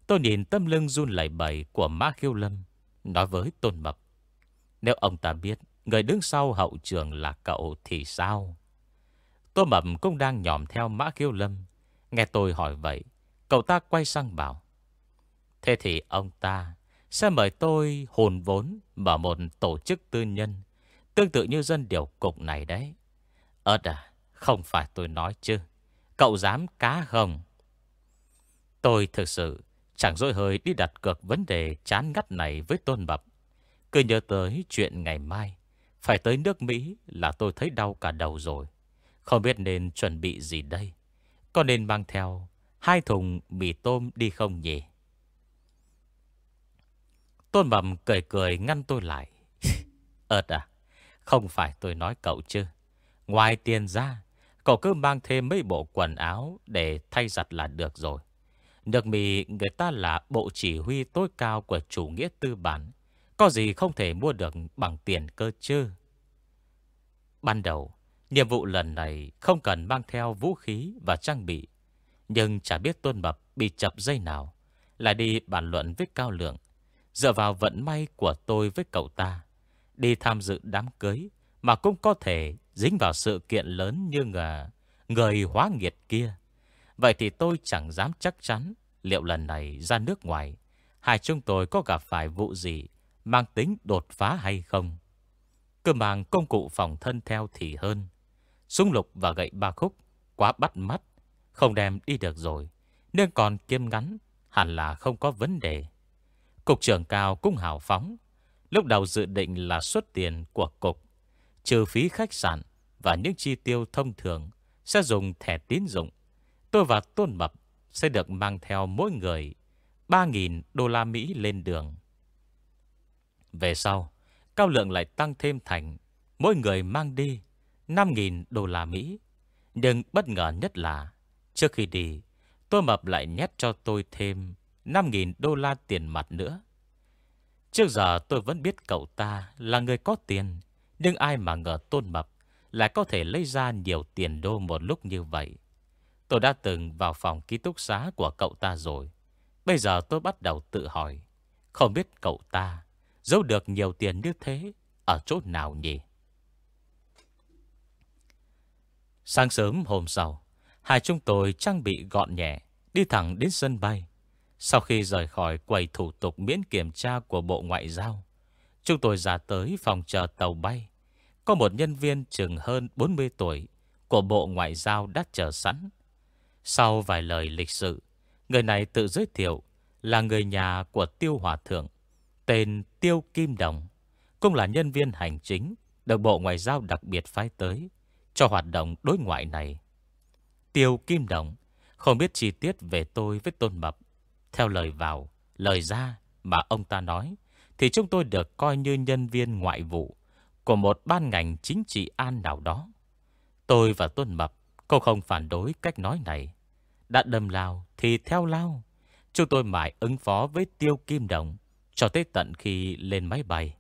Tôi nhìn tâm lưng run lẩy bẩy của Mã Khiêu Lâm, nói với Tôn Mập. Nếu ông ta biết người đứng sau hậu trường là cậu thì sao? Tôn Mập cũng đang nhòm theo Mã khiêu Lâm. Nghe tôi hỏi vậy, cậu ta quay sang bảo. Thế thì ông ta sẽ mời tôi hồn vốn mở một tổ chức tư nhân, tương tự như dân điều cục này đấy. Ơt à, không phải tôi nói chứ. Cậu dám cá không? Tôi thực sự chẳng dối hơi đi đặt cược vấn đề chán ngắt này với Tôn Mập. Cứ nhớ tới chuyện ngày mai, phải tới nước Mỹ là tôi thấy đau cả đầu rồi. Không biết nên chuẩn bị gì đây Có nên mang theo Hai thùng mì tôm đi không nhỉ Tôn Mầm cười cười ngăn tôi lại (laughs) Ơt à Không phải tôi nói cậu chứ Ngoài tiền ra Cậu cứ mang thêm mấy bộ quần áo Để thay giặt là được rồi Nước mì người ta là bộ chỉ huy tối cao Của chủ nghĩa tư bản Có gì không thể mua được bằng tiền cơ chứ Ban đầu, nhiệm vụ lần này không cần mang theo vũ khí và trang bị. Nhưng chả biết Tôn Mập bị chập dây nào. Lại đi bàn luận với Cao Lượng. Dựa vào vận may của tôi với cậu ta. Đi tham dự đám cưới mà cũng có thể dính vào sự kiện lớn như ngờ người hóa nghiệt kia. Vậy thì tôi chẳng dám chắc chắn liệu lần này ra nước ngoài, hai chúng tôi có gặp phải vụ gì mang tính đột phá hay không. Cứ mang công cụ phòng thân theo thì hơn. Súng lục và gậy ba khúc quá bắt mắt, không đem đi được rồi. Nên còn kiêm ngắn, hẳn là không có vấn đề. Cục trưởng cao cũng hào phóng. Lúc đầu dự định là xuất tiền của cục, trừ phí khách sạn và những chi tiêu thông thường sẽ dùng thẻ tín dụng. Tôi và Tôn Mập sẽ được mang theo mỗi người 3.000 đô la Mỹ lên đường. Về sau, Cao Lượng lại tăng thêm thành mỗi người mang đi 5.000 đô la Mỹ. Nhưng bất ngờ nhất là trước khi đi, Tôn Mập lại nhét cho tôi thêm 5.000 đô la tiền mặt nữa. Trước giờ tôi vẫn biết cậu ta là người có tiền, nhưng ai mà ngờ Tôn Mập lại có thể lấy ra nhiều tiền đô một lúc như vậy. Tôi đã từng vào phòng ký túc xá của cậu ta rồi. Bây giờ tôi bắt đầu tự hỏi, không biết cậu ta giấu được nhiều tiền như thế ở chỗ nào nhỉ? Sáng sớm hôm sau, hai chúng tôi trang bị gọn nhẹ, đi thẳng đến sân bay. Sau khi rời khỏi quầy thủ tục miễn kiểm tra của Bộ Ngoại giao, chúng tôi ra tới phòng chờ tàu bay. Có một nhân viên chừng hơn 40 tuổi của Bộ Ngoại giao đã chờ sẵn. Sau vài lời lịch sự, người này tự giới thiệu là người nhà của Tiêu Hòa Thượng, tên Tiêu Kim Đồng, cũng là nhân viên hành chính được Bộ Ngoại giao đặc biệt phái tới cho hoạt động đối ngoại này. Tiêu Kim Đồng không biết chi tiết về tôi với Tôn Mập. Theo lời vào, lời ra mà ông ta nói, thì chúng tôi được coi như nhân viên ngoại vụ của một ban ngành chính trị an nào đó. Tôi và Tuân Mập cũng không phản đối cách nói này. Đã đâm lao thì theo lao. Chúng tôi mãi ứng phó với Tiêu Kim Đồng cho tới tận khi lên máy bay.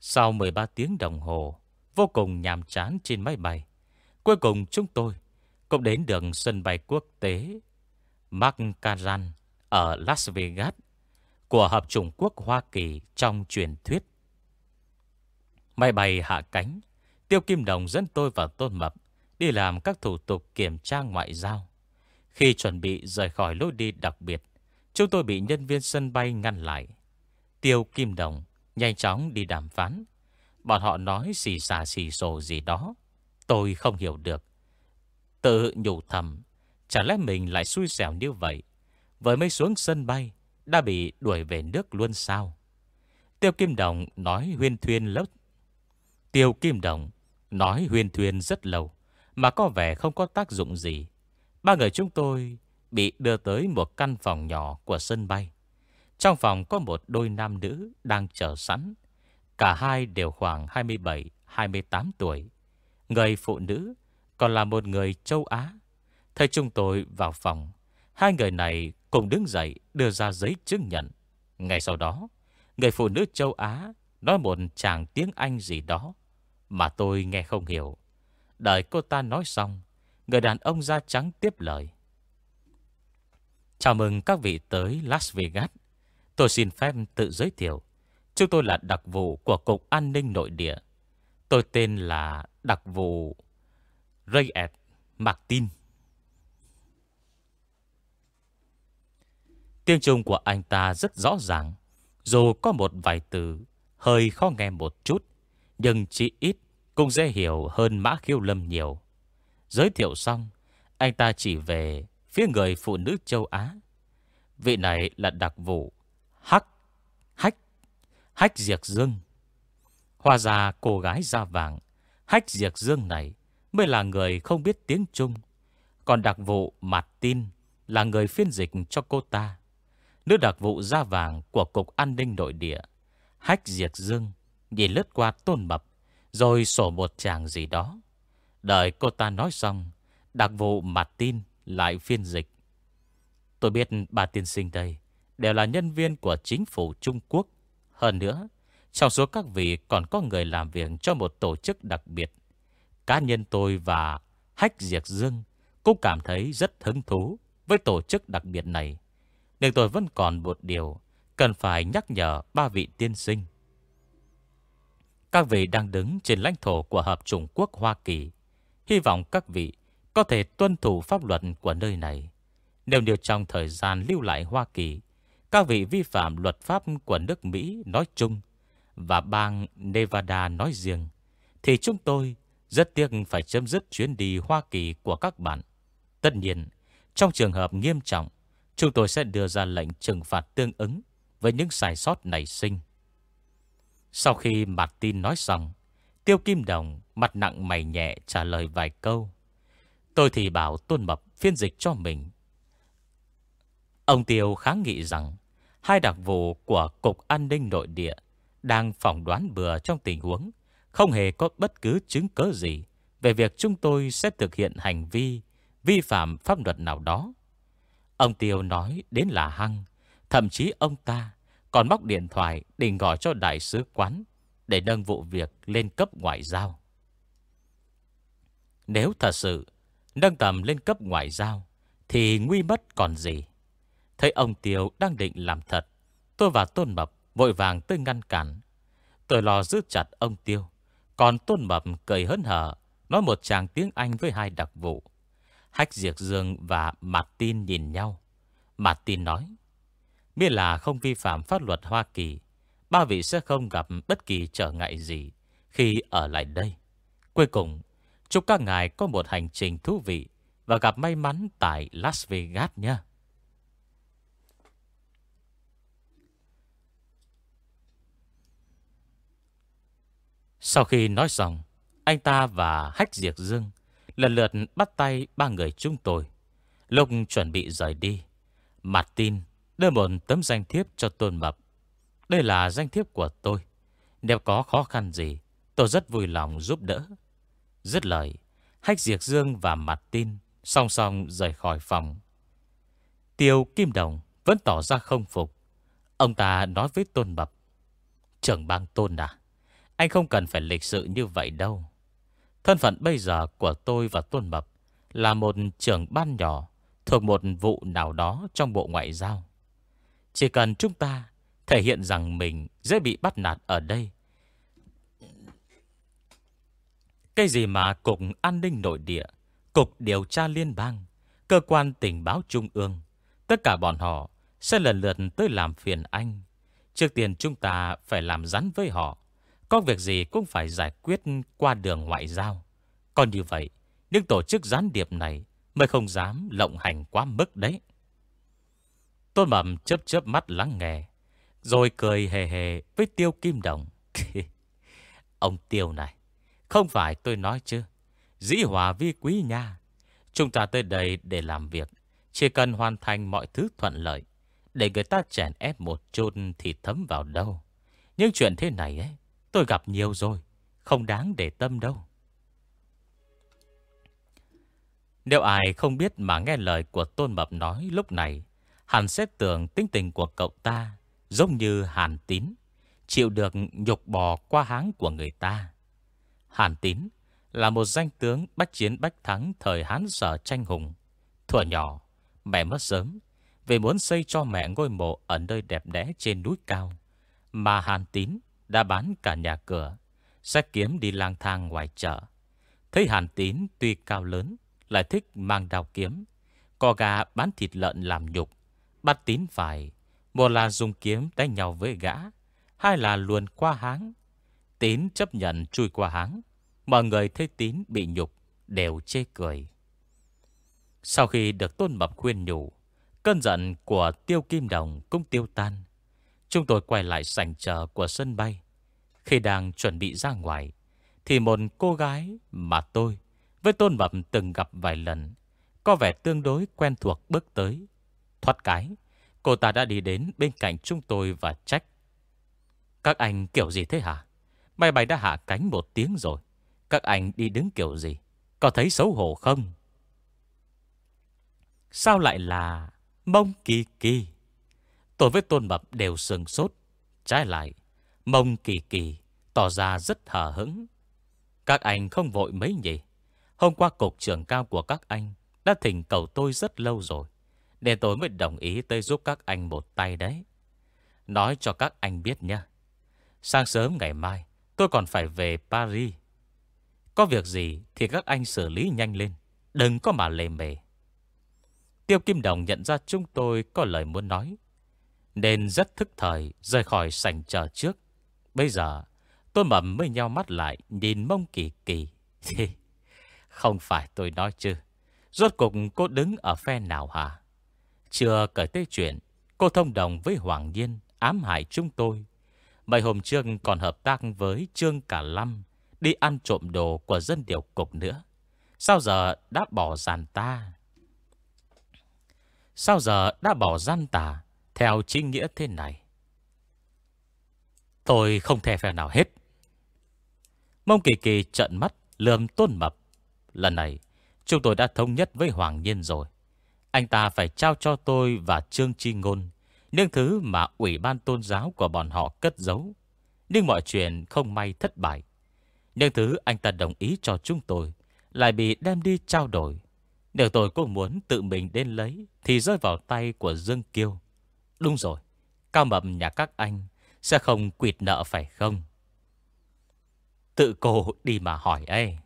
Sau 13 tiếng đồng hồ, vô cùng nhàm chán trên máy bay, cuối cùng chúng tôi cũng đến đường sân bay quốc tế McCarran ở Las Vegas của Hợp Trung Quốc Hoa Kỳ trong truyền thuyết. Máy bay hạ cánh, Tiêu Kim Đồng dẫn tôi và Tôn Mập đi làm các thủ tục kiểm tra ngoại giao. Khi chuẩn bị rời khỏi lối đi đặc biệt, chúng tôi bị nhân viên sân bay ngăn lại. Tiêu Kim Đồng nhanh chóng đi đàm phán. Bọn họ nói xì xà xì xồ gì đó. Tôi không hiểu được. Tự nhủ thầm, chả lẽ mình lại xui xẻo như vậy. Với mới xuống sân bay, đã bị đuổi về nước luôn sao? Tiêu Kim Đồng nói huyên thuyên lớp. Tiêu Kim Đồng nói huyên thuyên rất lâu, mà có vẻ không có tác dụng gì. Ba người chúng tôi bị đưa tới một căn phòng nhỏ của sân bay. Trong phòng có một đôi nam nữ đang chờ sẵn. Cả hai đều khoảng 27-28 tuổi. Người phụ nữ còn là một người châu Á. Thấy chúng tôi vào phòng, hai người này cùng đứng dậy đưa ra giấy chứng nhận. Ngay sau đó, người phụ nữ châu Á nói một chàng tiếng Anh gì đó mà tôi nghe không hiểu. Đợi cô ta nói xong, người đàn ông da trắng tiếp lời. Chào mừng các vị tới Las Vegas. Tôi xin phép tự giới thiệu. Chúng tôi là đặc vụ của Cục An ninh Nội địa. Tôi tên là đặc vụ Rayed Martin. Tiếng Trung của anh ta rất rõ ràng. Dù có một vài từ hơi khó nghe một chút, nhưng chỉ ít cũng dễ hiểu hơn Mã Khiêu Lâm nhiều. Giới thiệu xong, anh ta chỉ về phía người phụ nữ châu Á. Vị này là đặc vụ Hắc, Hách, Hách Diệt Dương. Hoa ra cô gái da vàng, Hách Diệt Dương này mới là người không biết tiếng Trung. Còn đặc vụ Mạt Tin là người phiên dịch cho cô ta. Nữ đặc vụ da vàng của Cục An ninh Nội địa, Hách Diệt Dương, nhìn lướt qua tôn mập, rồi sổ một chàng gì đó. Đợi cô ta nói xong, đặc vụ Mạt Tin lại phiên dịch. Tôi biết bà tiên sinh đây đều là nhân viên của chính phủ Trung Quốc. Hơn nữa, Trong số các vị còn có người làm việc cho một tổ chức đặc biệt. Cá nhân tôi và Hách Diệt Dương cũng cảm thấy rất hứng thú với tổ chức đặc biệt này. Nhưng tôi vẫn còn một điều cần phải nhắc nhở ba vị tiên sinh. Các vị đang đứng trên lãnh thổ của Hợp Trung Quốc Hoa Kỳ. Hy vọng các vị có thể tuân thủ pháp luật của nơi này. Nếu như trong thời gian lưu lại Hoa Kỳ, các vị vi phạm luật pháp của nước Mỹ nói chung và bang Nevada nói riêng, thì chúng tôi rất tiếc phải chấm dứt chuyến đi Hoa Kỳ của các bạn. Tất nhiên, trong trường hợp nghiêm trọng, chúng tôi sẽ đưa ra lệnh trừng phạt tương ứng với những sai sót nảy sinh. Sau khi Martin nói xong, Tiêu Kim Đồng mặt nặng mày nhẹ trả lời vài câu. Tôi thì bảo Tôn Mập phiên dịch cho mình. Ông Tiêu kháng nghị rằng hai đặc vụ của Cục An ninh Nội địa đang phỏng đoán bừa trong tình huống không hề có bất cứ chứng cớ gì về việc chúng tôi sẽ thực hiện hành vi vi phạm pháp luật nào đó. Ông Tiêu nói đến là hăng, thậm chí ông ta còn móc điện thoại định gọi cho đại sứ quán để nâng vụ việc lên cấp ngoại giao. Nếu thật sự nâng tầm lên cấp ngoại giao, thì nguy mất còn gì. Thấy ông Tiêu đang định làm thật, tôi và Tôn Mập vội vàng tới ngăn cản. Tôi lo giữ chặt ông Tiêu, còn Tôn Mập cười hớn hở, nói một chàng tiếng Anh với hai đặc vụ. Hách Diệt Dương và Martin nhìn nhau. Martin nói, miễn là không vi phạm pháp luật Hoa Kỳ, ba vị sẽ không gặp bất kỳ trở ngại gì khi ở lại đây. Cuối cùng, chúc các ngài có một hành trình thú vị và gặp may mắn tại Las Vegas nhé. Sau khi nói xong, anh ta và Hách Diệt Dương lần lượt bắt tay ba người chúng tôi. Lúc chuẩn bị rời đi, Martin đưa một tấm danh thiếp cho Tôn Mập. Đây là danh thiếp của tôi. Nếu có khó khăn gì, tôi rất vui lòng giúp đỡ. Dứt lời, Hách Diệt Dương và Martin song song rời khỏi phòng. Tiêu Kim Đồng vẫn tỏ ra không phục. Ông ta nói với Tôn Mập. Trưởng bang Tôn à, anh không cần phải lịch sự như vậy đâu. Thân phận bây giờ của tôi và Tôn Mập là một trưởng ban nhỏ thuộc một vụ nào đó trong bộ ngoại giao. Chỉ cần chúng ta thể hiện rằng mình dễ bị bắt nạt ở đây. Cái gì mà Cục An ninh Nội địa, Cục Điều tra Liên bang, Cơ quan Tình báo Trung ương, tất cả bọn họ sẽ lần lượt tới làm phiền anh. Trước tiên chúng ta phải làm rắn với họ. Có việc gì cũng phải giải quyết qua đường ngoại giao. Còn như vậy, những tổ chức gián điệp này mới không dám lộng hành quá mức đấy. Tôn Mầm chớp chớp mắt lắng nghe, rồi cười hề hề với Tiêu Kim Đồng. (laughs) Ông Tiêu này, không phải tôi nói chứ. Dĩ hòa vi quý nha. Chúng ta tới đây để làm việc. Chỉ cần hoàn thành mọi thứ thuận lợi. Để người ta chèn ép một chút thì thấm vào đâu. những chuyện thế này ấy, tôi gặp nhiều rồi. Không đáng để tâm đâu. Nếu ai không biết mà nghe lời của Tôn Mập nói lúc này, hẳn sẽ tưởng tính tình của cậu ta giống như Hàn Tín, chịu được nhục bò qua háng của người ta. Hàn Tín là một danh tướng bách chiến bách thắng thời Hán sở tranh hùng. Thuở nhỏ, mẹ mất sớm, vì muốn xây cho mẹ ngôi mộ ở nơi đẹp đẽ trên núi cao, mà Hàn Tín đã bán cả nhà cửa, sách kiếm đi lang thang ngoài chợ. Thấy Hàn Tín tuy cao lớn, lại thích mang đào kiếm, co gà bán thịt lợn làm nhục, bắt tín phải, một là dùng kiếm đánh nhau với gã, hai là luồn qua háng. Tín chấp nhận chui qua háng, mọi người thấy tín bị nhục, đều chê cười. Sau khi được tôn mập khuyên nhủ, cơn giận của tiêu kim đồng cũng tiêu tan. Chúng tôi quay lại sảnh chờ của sân bay. Khi đang chuẩn bị ra ngoài, thì một cô gái mà tôi với Tôn Mập từng gặp vài lần, có vẻ tương đối quen thuộc bước tới. Thoát cái, cô ta đã đi đến bên cạnh chúng tôi và trách. Các anh kiểu gì thế hả? Máy bay đã hạ cánh một tiếng rồi. Các anh đi đứng kiểu gì? Có thấy xấu hổ không? Sao lại là mông kỳ kỳ? Tôi với Tôn Mập đều sừng sốt. Trái lại, Mông kỳ kỳ tỏ ra rất hờ hững. Các anh không vội mấy nhỉ? Hôm qua cục trưởng cao của các anh đã thỉnh cầu tôi rất lâu rồi. Để tôi mới đồng ý tới giúp các anh một tay đấy. Nói cho các anh biết nha. Sáng sớm ngày mai tôi còn phải về Paris. Có việc gì thì các anh xử lý nhanh lên. Đừng có mà lề mề. Tiêu Kim Đồng nhận ra chúng tôi có lời muốn nói. Nên rất thức thời rời khỏi sảnh chờ trước. Bây giờ, tôi mầm mới nhau mắt lại, nhìn mông kỳ kỳ. Không phải tôi nói chứ. Rốt cục cô đứng ở phe nào hả? Chưa cởi tới chuyện, Cô thông đồng với Hoàng Nhiên, Ám hại chúng tôi Mấy hôm trước còn hợp tác với Trương Cả Lâm, Đi ăn trộm đồ của dân điều cục nữa Sao giờ đã bỏ giàn ta Sao giờ đã bỏ gian tà theo chính nghĩa thế này. Tôi không thể phe nào hết. Mông kỳ kỳ trận mắt, Lườm tôn mập. Lần này, chúng tôi đã thống nhất với Hoàng Nhiên rồi. Anh ta phải trao cho tôi và Trương Chi Ngôn Những thứ mà ủy ban tôn giáo của bọn họ cất giấu. Nhưng mọi chuyện không may thất bại. Những thứ anh ta đồng ý cho chúng tôi Lại bị đem đi trao đổi. Nếu tôi cũng muốn tự mình đến lấy Thì rơi vào tay của Dương Kiêu. Đúng rồi, Cao mầm nhà các anh Sẽ không quỵt nợ phải không? Tự cô đi mà hỏi ấy.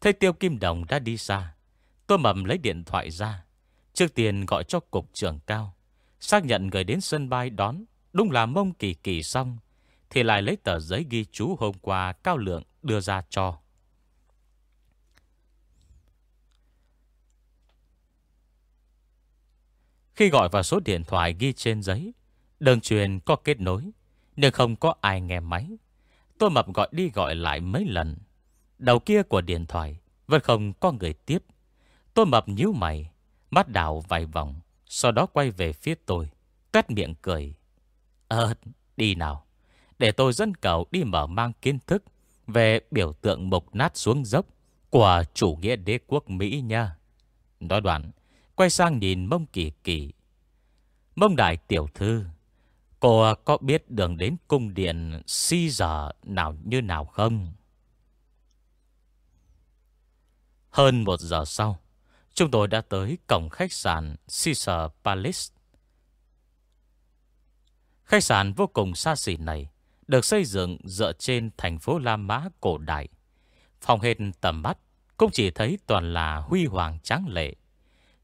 Thấy Tiêu Kim Đồng đã đi xa, Tôi mầm lấy điện thoại ra, Trước tiên gọi cho cục trưởng cao, Xác nhận người đến sân bay đón. Đúng là mông kỳ kỳ xong, Thì lại lấy tờ giấy ghi chú hôm qua Cao lượng đưa ra cho. Khi gọi vào số điện thoại ghi trên giấy, Đường truyền có kết nối, Nhưng không có ai nghe máy. Tôi mập gọi đi gọi lại mấy lần. Đầu kia của điện thoại Vẫn không có người tiếp. Tôi mập nhíu mày, Mắt đảo vài vòng, Sau đó quay về phía tôi tuét miệng cười. Ờ đi nào. Để tôi dẫn cậu đi mở mang kiến thức Về biểu tượng mục nát xuống dốc Của chủ nghĩa đế quốc Mỹ nha. Nói đoạn. Quay sang nhìn mông kỳ kỳ Mông đại tiểu thư Cô có biết đường đến cung điện Si giờ nào như nào không? Hơn một giờ sau, chúng tôi đã tới cổng khách sạn Caesar Palace. Khách sạn vô cùng xa xỉ này được xây dựng dựa trên thành phố La Mã cổ đại. Phòng hết tầm mắt cũng chỉ thấy toàn là huy hoàng tráng lệ.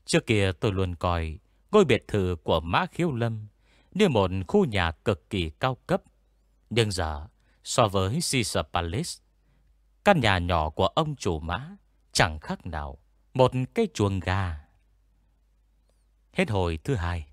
Trước kia tôi luôn coi ngôi biệt thự của Mã Khiếu Lâm như một khu nhà cực kỳ cao cấp. Nhưng giờ, so với Caesar Palace, căn nhà nhỏ của ông chủ Mã Chẳng khác nào Một cái chuồng gà Hết hồi thứ hai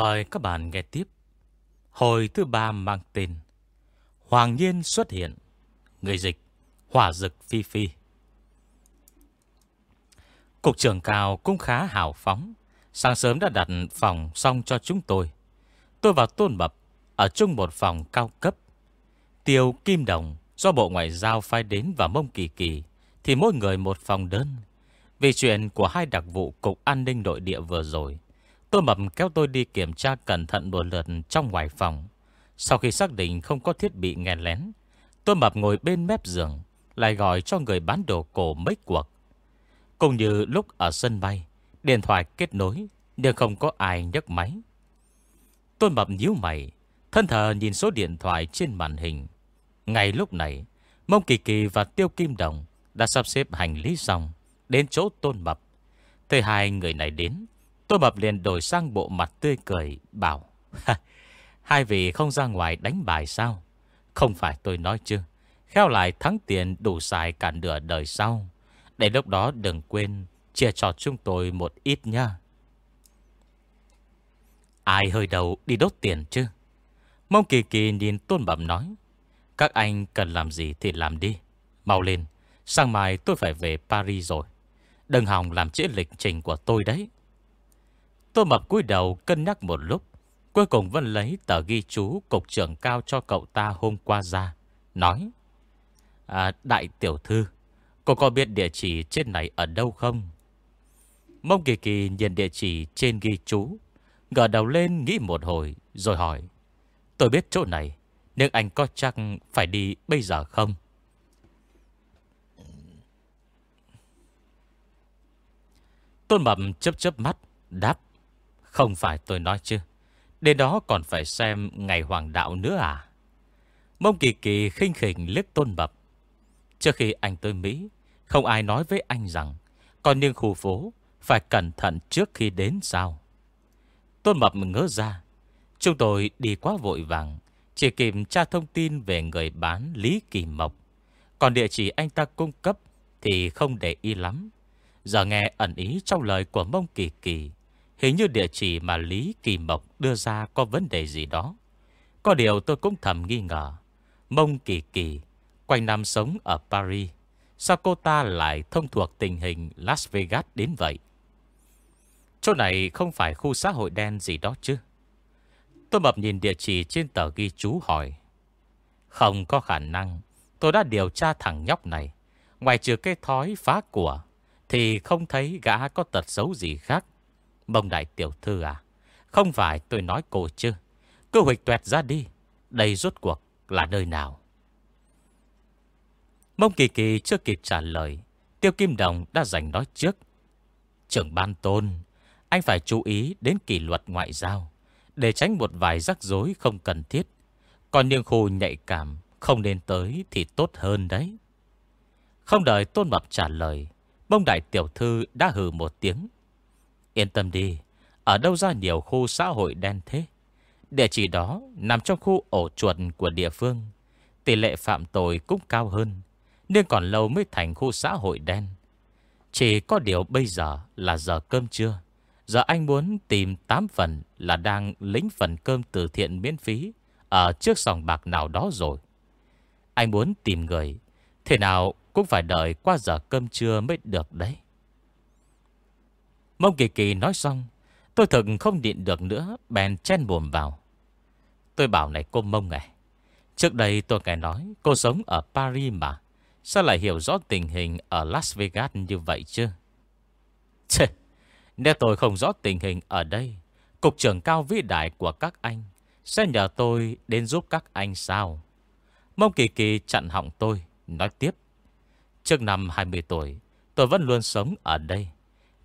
Mời các bạn nghe tiếp. Hồi thứ ba mang tên Hoàng Nhiên xuất hiện. Người dịch Hỏa dực Phi Phi. Cục trưởng cao cũng khá hào phóng. Sáng sớm đã đặt phòng xong cho chúng tôi. Tôi và Tôn Bập ở chung một phòng cao cấp. Tiêu Kim Đồng do Bộ Ngoại giao phai đến và Mông Kỳ Kỳ thì mỗi người một phòng đơn. Vì chuyện của hai đặc vụ Cục An ninh Nội địa vừa rồi, Tôi mập kéo tôi đi kiểm tra cẩn thận một lượt trong ngoài phòng. Sau khi xác định không có thiết bị nghe lén, tôi mập ngồi bên mép giường, lại gọi cho người bán đồ cổ mấy cuộc. Cũng như lúc ở sân bay, điện thoại kết nối, nhưng không có ai nhấc máy. Tôi mập nhíu mày, thân thờ nhìn số điện thoại trên màn hình. Ngay lúc này, Mông Kỳ Kỳ và Tiêu Kim Đồng đã sắp xếp hành lý xong, đến chỗ tôn mập. Thế hai người này đến, Tôi mập liền đổi sang bộ mặt tươi cười, bảo. Hai vị không ra ngoài đánh bài sao? Không phải tôi nói chứ. Khéo lại thắng tiền đủ xài cả nửa đời sau. Để lúc đó đừng quên chia cho chúng tôi một ít nha. Ai hơi đầu đi đốt tiền chứ Mông kỳ kỳ nhìn Tôn bẩm nói Các anh cần làm gì thì làm đi Mau lên Sang mai tôi phải về Paris rồi Đừng hòng làm trễ lịch trình của tôi đấy Tô Mập cúi đầu cân nhắc một lúc Cuối cùng vẫn lấy tờ ghi chú Cục trưởng cao cho cậu ta hôm qua ra Nói à, Đại tiểu thư Cô có biết địa chỉ trên này ở đâu không? Mông Kỳ Kỳ nhìn địa chỉ trên ghi chú Ngờ đầu lên nghĩ một hồi Rồi hỏi Tôi biết chỗ này Nhưng anh có chắc phải đi bây giờ không? Tôn Mập chấp chấp mắt Đáp không phải tôi nói chứ. Đến đó còn phải xem ngày hoàng đạo nữa à? Mông Kỳ Kỳ khinh khỉnh liếc Tôn Mập Trước khi anh tới Mỹ, Không ai nói với anh rằng Còn nhưng khu phố Phải cẩn thận trước khi đến sao? Tôn Mập ngỡ ra. Chúng tôi đi quá vội vàng, Chỉ kịp tra thông tin về người bán Lý Kỳ Mộc. Còn địa chỉ anh ta cung cấp Thì không để ý lắm. Giờ nghe ẩn ý trong lời của Mông Kỳ Kỳ Hình như địa chỉ mà Lý Kỳ Mộc đưa ra có vấn đề gì đó. Có điều tôi cũng thầm nghi ngờ. Mông Kỳ Kỳ, Quanh năm sống ở Paris, Sao cô ta lại thông thuộc tình hình Las Vegas đến vậy? Chỗ này không phải khu xã hội đen gì đó chứ? Tôi mập nhìn địa chỉ trên tờ ghi chú hỏi. Không có khả năng. Tôi đã điều tra thằng nhóc này. Ngoài trừ cái thói phá của, Thì không thấy gã có tật xấu gì khác. Mông đại tiểu thư à? Không phải tôi nói cô chứ. Cứ huịch tuẹt ra đi. Đây rốt cuộc là nơi nào? Mông kỳ kỳ chưa kịp trả lời. Tiêu Kim Đồng đã giành nói trước. Trưởng ban tôn, Anh phải chú ý đến kỷ luật ngoại giao. Để tránh một vài rắc rối không cần thiết. Còn những khu nhạy cảm Không nên tới thì tốt hơn đấy. Không đợi Tôn Mập trả lời Mông đại tiểu thư đã hừ một tiếng. Yên tâm đi, Ở đâu ra nhiều khu xã hội đen thế? Địa chỉ đó nằm trong khu ổ chuột của địa phương. Tỷ lệ phạm tội cũng cao hơn nên còn lâu mới thành khu xã hội đen. Chỉ có điều bây giờ là giờ cơm trưa. Giờ anh muốn tìm 8 phần là đang lính phần cơm từ thiện miễn phí Ở trước sòng bạc nào đó rồi. Anh muốn tìm người, Thế nào cũng phải đợi qua giờ cơm trưa mới được đấy. Mông Kỳ Kỳ nói xong Tôi thực không nhịn được nữa Bèn chen buồm vào Tôi bảo này cô Mông này Trước đây tôi nghe nói cô sống ở Paris mà Sao lại hiểu rõ tình hình ở Las Vegas như vậy chứ? Chê, nếu tôi không rõ tình hình ở đây, Cục trưởng cao vĩ đại của các anh sẽ nhờ tôi đến giúp các anh sao? Mông Kỳ Kỳ chặn họng tôi, nói tiếp. Trước năm 20 tuổi, tôi vẫn luôn sống ở đây.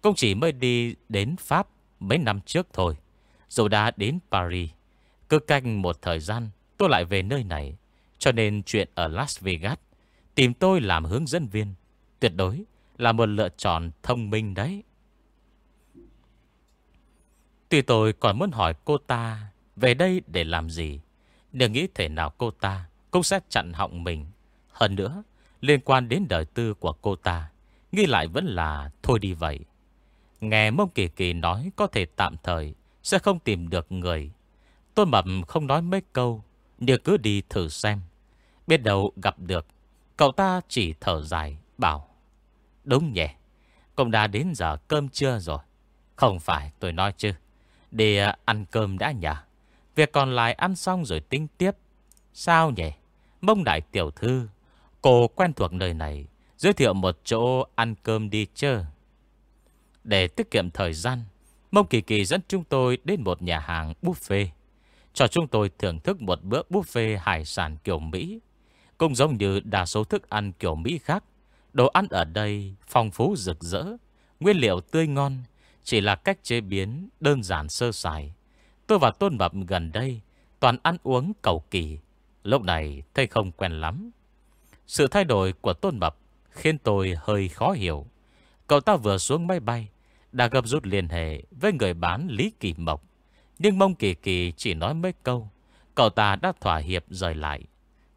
Cũng chỉ mới đi đến Pháp mấy năm trước thôi. rồi đã đến Paris, cứ canh một thời gian tôi lại về nơi này. Cho nên chuyện ở Las Vegas Tìm tôi làm hướng dẫn viên Tuyệt đối là một lựa chọn thông minh đấy Tuy tôi còn muốn hỏi cô ta Về đây để làm gì Nhưng nghĩ thể nào cô ta Cũng sẽ chặn họng mình Hơn nữa Liên quan đến đời tư của cô ta Nghĩ lại vẫn là thôi đi vậy Nghe Mông Kỳ Kỳ nói Có thể tạm thời, Sẽ không tìm được người. Tôi mập không nói mấy câu Nhưng cứ đi thử xem. Biết đâu gặp được, Cậu ta chỉ thở dài, bảo, Đúng nhỉ, Cũng đã đến giờ cơm trưa rồi. Không phải tôi nói chứ, Đi à, ăn cơm đã nhỉ? Việc còn lại ăn xong rồi tính tiếp. Sao nhỉ? Mông đại tiểu thư, Cô quen thuộc nơi này, Giới thiệu một chỗ ăn cơm đi chơi để tiết kiệm thời gian Mông Kỳ Kỳ dẫn chúng tôi đến một nhà hàng buffet, Cho chúng tôi thưởng thức một bữa buffet hải sản kiểu Mỹ, cũng giống như đa số thức ăn kiểu Mỹ khác. Đồ ăn ở đây phong phú rực rỡ, Nguyên liệu tươi ngon, Chỉ là cách chế biến đơn giản sơ sài. Tôi và Tôn Mập gần đây Toàn ăn uống cầu kỳ, Lúc này thấy không quen lắm. Sự thay đổi của Tôn Mập Khiến tôi hơi khó hiểu. Cậu ta vừa xuống máy bay đã gấp rút liên hệ với người bán Lý Kỳ Mộc Nhưng mông kỳ kỳ chỉ nói mấy câu Cậu ta đã thỏa hiệp rời lại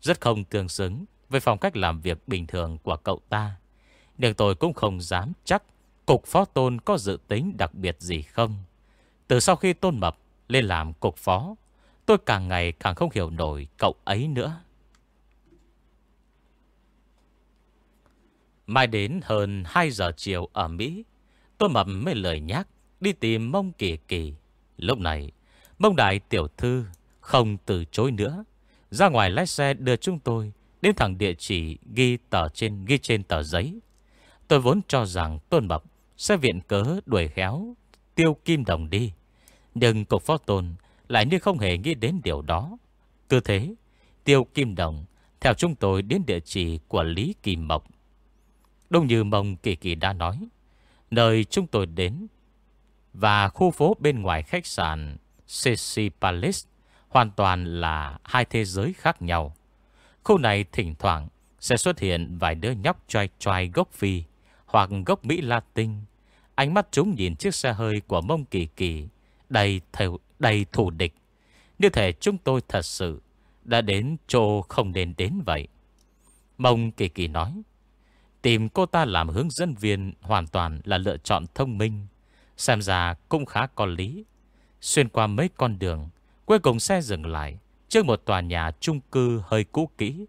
rất không tương xứng Với phong cách làm việc bình thường của cậu ta Nhưng tôi cũng không dám chắc Cục phó tôn có dự tính đặc biệt gì không Từ sau khi tôn mập lên làm cục phó. Tôi càng ngày càng không hiểu nổi cậu ấy nữa. Mai đến hơn 2 giờ chiều ở Mỹ, tôi mập mới lời nhắc đi tìm mông kỳ kỳ. Lúc này, mông đại tiểu thư không từ chối nữa. Ra ngoài lái xe đưa chúng tôi đến thẳng địa chỉ ghi tờ trên ghi trên tờ giấy. Tôi vốn cho rằng Tôn Mập sẽ viện cớ đuổi khéo Tiêu Kim Đồng đi. Nhưng cục phó tôn lại như không hề nghĩ đến điều đó. Cứ thế, Tiêu Kim Đồng theo chúng tôi đến địa chỉ của Lý Kỳ Mộc. Đúng như Mông Kỳ Kỳ đã nói, nơi chúng tôi đến và khu phố bên ngoài khách sạn Ceci Palace hoàn toàn là hai thế giới khác nhau. Khu này thỉnh thoảng sẽ xuất hiện vài đứa nhóc trai trai gốc Phi hoặc gốc Mỹ Latin. Ánh mắt chúng nhìn chiếc xe hơi của mông kỳ kỳ đầy, thều, đầy thủ địch. Như thể chúng tôi thật sự đã đến chỗ không nên đến vậy. Mông kỳ kỳ nói, tìm cô ta làm hướng dẫn viên hoàn toàn là lựa chọn thông minh. Xem ra cũng khá có lý. Xuyên qua mấy con đường, cuối cùng xe dừng lại trước một tòa nhà chung cư hơi cũ kỹ.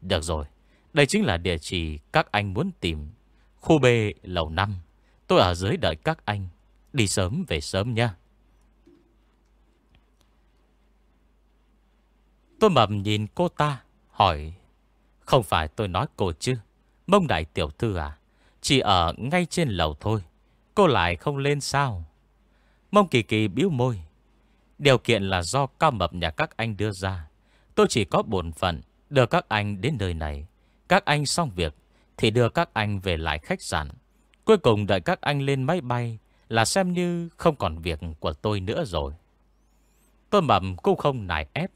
Được rồi, đây chính là địa chỉ các anh muốn tìm. Khu B lầu 5. Tôi ở dưới đợi các anh. Đi sớm về sớm nha. Tôi mầm nhìn cô ta, hỏi. Không phải tôi nói cô chứ. Mông đại tiểu thư à? Chỉ ở ngay trên lầu thôi. Cô lại không lên sao? Mông kỳ kỳ biếu môi. Điều kiện là do cao mập nhà các anh đưa ra. Tôi chỉ có bổn phận đưa các anh đến nơi này. Các anh xong việc thì đưa các anh về lại khách sạn. Cuối cùng đợi các anh lên máy bay là xem như không còn việc của tôi nữa rồi. Tôi mập cũng không nài ép.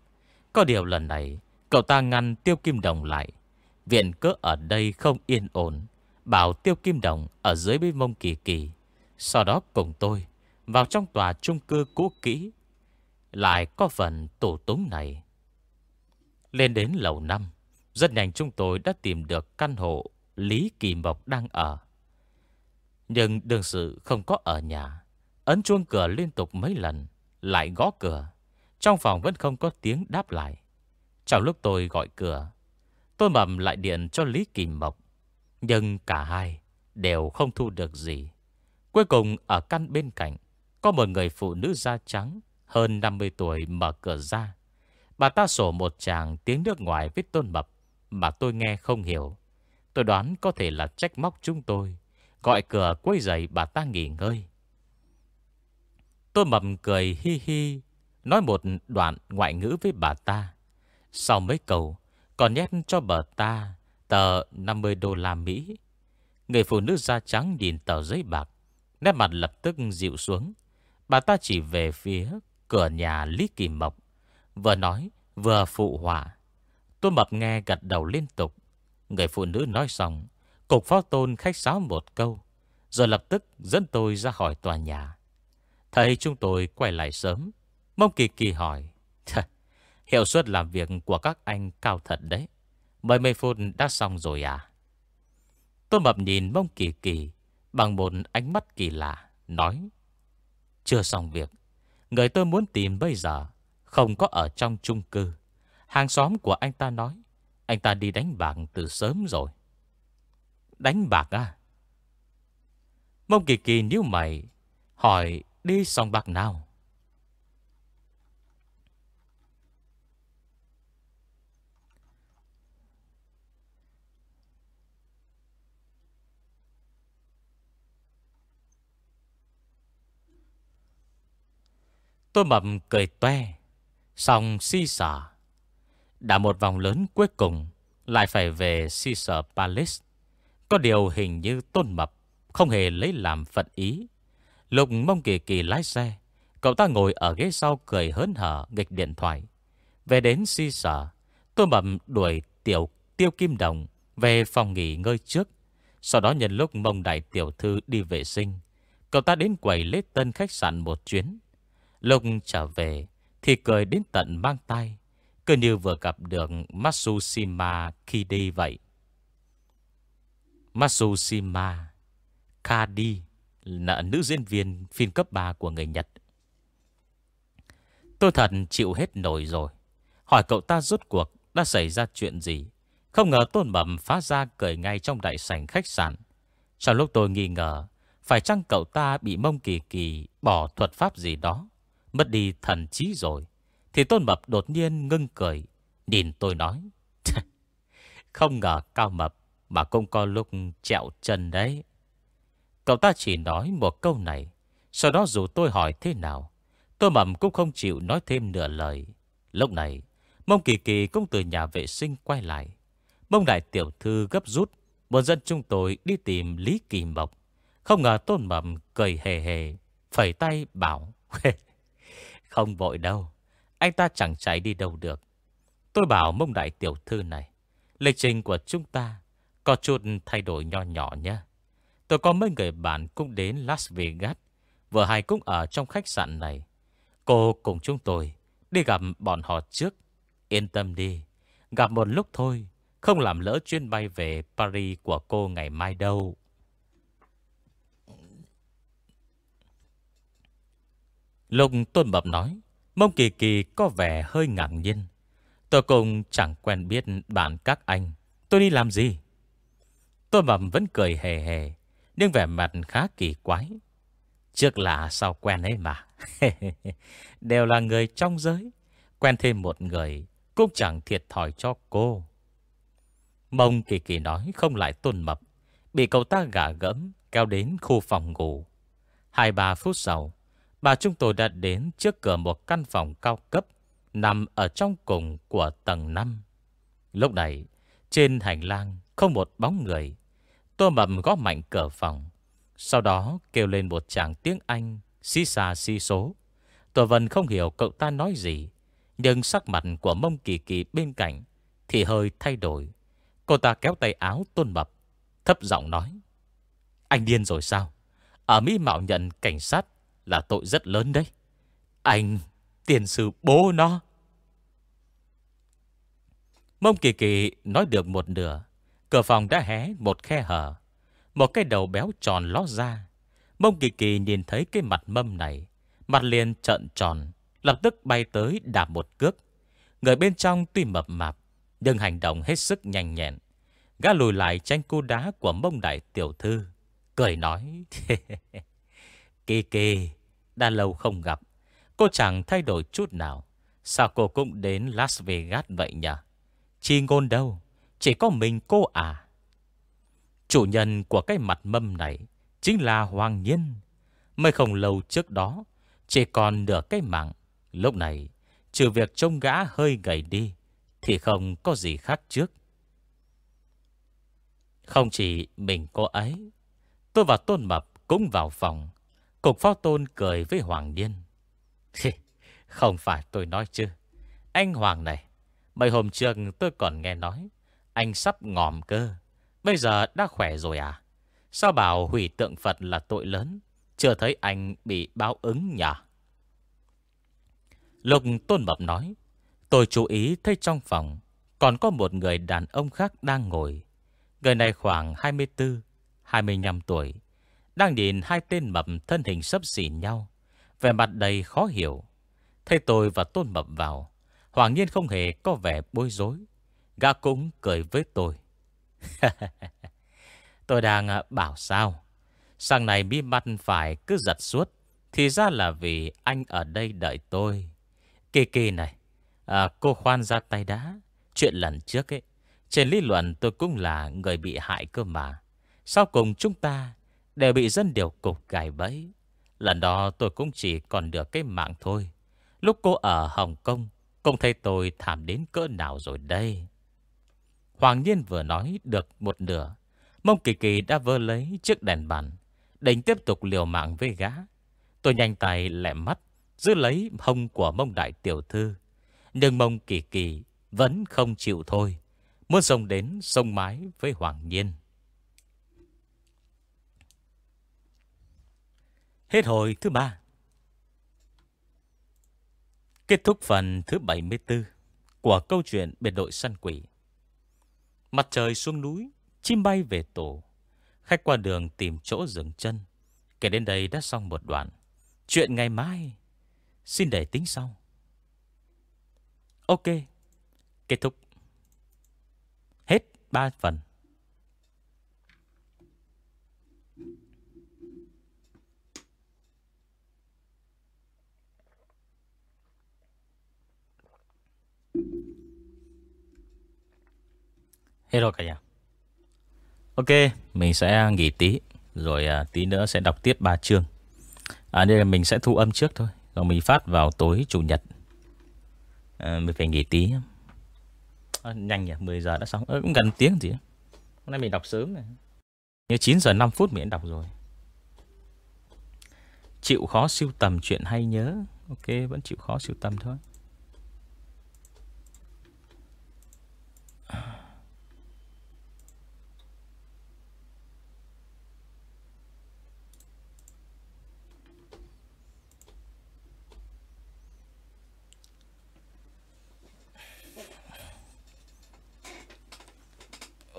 Có điều lần này, cậu ta ngăn Tiêu Kim Đồng lại. Viện cớ ở đây không yên ổn. Bảo Tiêu Kim Đồng ở dưới bên mông kỳ kỳ. Sau đó cùng tôi vào trong tòa trung cư cũ kỹ. Lại có phần tổ túng này. Lên đến lầu 5, rất nhanh chúng tôi đã tìm được căn hộ Lý Kỳ Mộc đang ở. Nhưng đương sự không có ở nhà. Ấn chuông cửa liên tục mấy lần, lại gõ cửa. Trong phòng vẫn không có tiếng đáp lại. Trong lúc tôi gọi cửa, tôi mầm lại điện cho Lý Kỳ Mộc. Nhưng cả hai đều không thu được gì. Cuối cùng ở căn bên cạnh, có một người phụ nữ da trắng, hơn 50 tuổi mở cửa ra. Bà ta sổ một chàng tiếng nước ngoài với tôn mập mà tôi nghe không hiểu. Tôi đoán có thể là trách móc chúng tôi. Gọi cửa quấy giày bà ta nghỉ ngơi. Tôi mầm cười hi hi. Nói một đoạn ngoại ngữ với bà ta. Sau mấy câu, còn nhét cho bà ta tờ 50 đô la Mỹ. Người phụ nữ da trắng nhìn tờ giấy bạc. Nét mặt lập tức dịu xuống. Bà ta chỉ về phía cửa nhà Lý Kỳ Mộc. Vừa nói, vừa phụ họa. Tôi mập nghe gật đầu liên tục. Người phụ nữ nói xong, cục phó tôn khách sáo một câu, rồi lập tức dẫn tôi ra khỏi tòa nhà. Thấy chúng tôi quay lại sớm, mong Kỳ Kỳ hỏi, Hiệu suất làm việc của các anh cao thật đấy. Mười mấy phút đã xong rồi à? Tôn mập nhìn Mông Kỳ Kỳ bằng một ánh mắt kỳ lạ, nói, Chưa xong việc. Người tôi muốn tìm bây giờ không có ở trong chung cư. Hàng xóm của anh ta nói anh ta đi đánh bạc từ sớm rồi. Đánh bạc à? Mông Kỳ Kỳ nếu mày hỏi đi xong bạc nào? Tôi mầm cười toe, Xong si sở. Đã một vòng lớn cuối cùng, Lại phải về si sở Palace. Có điều hình như tôn mập Không hề lấy làm phận ý. Lục mông kỳ kỳ lái xe, Cậu ta ngồi ở ghế sau cười hớn hở, nghịch điện thoại. Về đến si sở, Tôn mập đuổi tiểu tiêu kim đồng Về phòng nghỉ ngơi trước. Sau đó nhân lúc mông đại tiểu thư đi vệ sinh, Cậu ta đến quầy lễ tân khách sạn một chuyến. Lục trở về Thì cười đến tận mang tay cứ như vừa gặp được Matsushima khi đi vậy. Matsushima Kadi là nữ diễn viên phim cấp 3 của người Nhật. Tôi thật chịu hết nổi rồi. Hỏi cậu ta rốt cuộc đã xảy ra chuyện gì. Không ngờ tôn mầm phá ra cười ngay trong đại sảnh khách sạn. Trong lúc tôi nghi ngờ, phải chăng cậu ta bị mông kỳ kỳ bỏ thuật pháp gì đó, mất đi thần trí rồi. Thì tôn mập đột nhiên ngưng cười, nhìn tôi nói. Không ngờ cao mập mà cũng có lúc trẹo chân đấy. Cậu ta chỉ nói một câu này, sau đó dù tôi hỏi thế nào, tôi mầm cũng không chịu nói thêm nửa lời. Lúc này, mông kỳ kỳ cũng từ nhà vệ sinh quay lại. Mông đại tiểu thư gấp rút, bọn dân chúng tôi đi tìm Lý Kỳ Mộc. Không ngờ tôn mầm cười hề hề, phẩy tay bảo. (laughs) không vội đâu, anh ta chẳng chạy đi đâu được. Tôi bảo mông đại tiểu thư này, lịch trình của chúng ta có chút thay đổi nhỏ nhỏ nhé. Tôi có mấy người bạn cũng đến Las Vegas, vừa hai cũng ở trong khách sạn này. Cô cùng chúng tôi đi gặp bọn họ trước. Yên tâm đi, gặp một lúc thôi, không làm lỡ chuyến bay về Paris của cô ngày mai đâu. Lục Tôn Mập nói, Mông Kỳ Kỳ có vẻ hơi ngạc nhiên. Tôi cũng chẳng quen biết bạn các anh. Tôi đi làm gì? Tôn Mập vẫn cười hề hề, nhưng vẻ mặt khá kỳ quái. Trước là sao quen ấy mà. (laughs) Đều là người trong giới. Quen thêm một người cũng chẳng thiệt thòi cho cô. Mông Kỳ Kỳ nói không lại Tôn Mập. Bị cậu ta gả gẫm kéo đến khu phòng ngủ. Hai ba phút sau, bà chúng tôi đã đến trước cửa một căn phòng cao cấp nằm ở trong cùng của tầng 5. Lúc này, trên hành lang không một bóng người. Tôi mầm gõ mạnh cửa phòng. Sau đó kêu lên một chàng tiếng Anh xí xa xí số. Tôi vẫn không hiểu cậu ta nói gì. Nhưng sắc mặt của mông kỳ kỳ bên cạnh thì hơi thay đổi. Cô ta kéo tay áo tôn mập, thấp giọng nói. Anh điên rồi sao? Ở Mỹ mạo nhận cảnh sát là tội rất lớn đấy. Anh, tiền sư bố nó. Mông kỳ kỳ nói được một nửa. Cửa phòng đã hé một khe hở. Một cái đầu béo tròn ló ra. Mông kỳ kỳ nhìn thấy cái mặt mâm này. Mặt liền trợn tròn. Lập tức bay tới đạp một cước. Người bên trong tuy mập mạp. Nhưng hành động hết sức nhanh nhẹn. Gã lùi lại tranh cu đá của mông đại tiểu thư. Cười nói. (laughs) Kỳ kỳ. Đã lâu không gặp. Cô chẳng thay đổi chút nào. Sao cô cũng đến Las Vegas vậy nhỉ? Chi ngôn đâu? Chỉ có mình cô à? Chủ nhân của cái mặt mâm này chính là Hoàng Nhiên. Mới không lâu trước đó, chỉ còn nửa cái mạng. Lúc này, trừ việc trông gã hơi gầy đi, thì không có gì khác trước. Không chỉ mình cô ấy, tôi và Tôn Mập cũng vào phòng. Cục phó tôn cười với Hoàng Nhiên. Không phải tôi nói chứ. Anh Hoàng này, mấy hôm trước tôi còn nghe nói, anh sắp ngòm cơ. Bây giờ đã khỏe rồi à? Sao bảo hủy tượng Phật là tội lớn? Chưa thấy anh bị báo ứng nhỉ? Lục Tôn Mập nói, tôi chú ý thấy trong phòng còn có một người đàn ông khác đang ngồi. Người này khoảng 24, 25 tuổi. Đang nhìn hai tên mập thân hình sấp xỉ nhau. Vẻ mặt đầy khó hiểu. Thấy tôi và Tôn Mập vào. Hoàng nhiên không hề có vẻ bối rối. Gã cũng cười với tôi. (laughs) tôi đang à, bảo sao. Sang này mi mắt phải cứ giật suốt. Thì ra là vì anh ở đây đợi tôi. Kỳ kỳ này. À, cô khoan ra tay đá. Chuyện lần trước ấy. Trên lý luận tôi cũng là người bị hại cơ mà. Sau cùng chúng ta đều bị dân điều cục gài bẫy. Lần đó tôi cũng chỉ còn được cái mạng thôi. Lúc cô ở Hồng Kông, cũng thấy tôi thảm đến cỡ nào rồi đây. Hoàng Nhiên vừa nói được một nửa. Mông Kỳ Kỳ đã vơ lấy chiếc đèn bàn, định tiếp tục liều mạng với gã. Tôi nhanh tay lẹm mắt, giữ lấy hông của mông đại tiểu thư. Nhưng mông Kỳ Kỳ vẫn không chịu thôi. Muốn sông đến sông mái với Hoàng Nhiên. Hết hồi thứ ba. Kết thúc phần thứ 74 của câu chuyện biệt đội săn quỷ. Mặt trời xuống núi, chim bay về tổ. Khách qua đường tìm chỗ dừng chân. Kể đến đây đã xong một đoạn. Chuyện ngày mai, xin để tính sau. Ok Kết thúc Hết 3 phần Hết rồi cả nhà. Ok Mình sẽ nghỉ tí Rồi à, tí nữa sẽ đọc tiếp ba chương. À đây là mình sẽ thu âm trước thôi Rồi mình phát vào tối chủ nhật. À, Mình phải nghỉ tí à, Nhanh nhỉ 10 giờ đã xong. À, Cũng gần tiếng gì Hôm nay mình đọc sớm này. Như 9 giờ 5 phút mình đã đọc rồi. Chịu khó siêu tầm chuyện hay nhớ. Ok vẫn chịu khó siêu tầm thôi.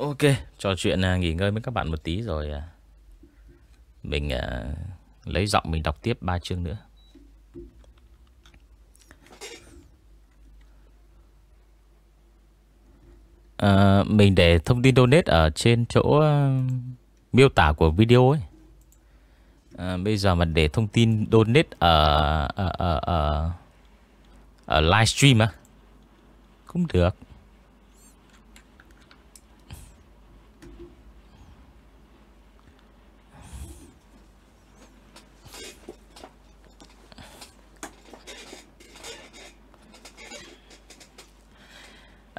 Ok, trò chuyện à, nghỉ ngơi với các bạn một tí rồi à, mình uh, lấy giọng mình đọc tiếp ba chương nữa. À, mình để thông tin donate ở trên chỗ miêu tả của video ấy. À, bây giờ mà để thông tin donate ở ở ở, ở, ở livestream á cũng được.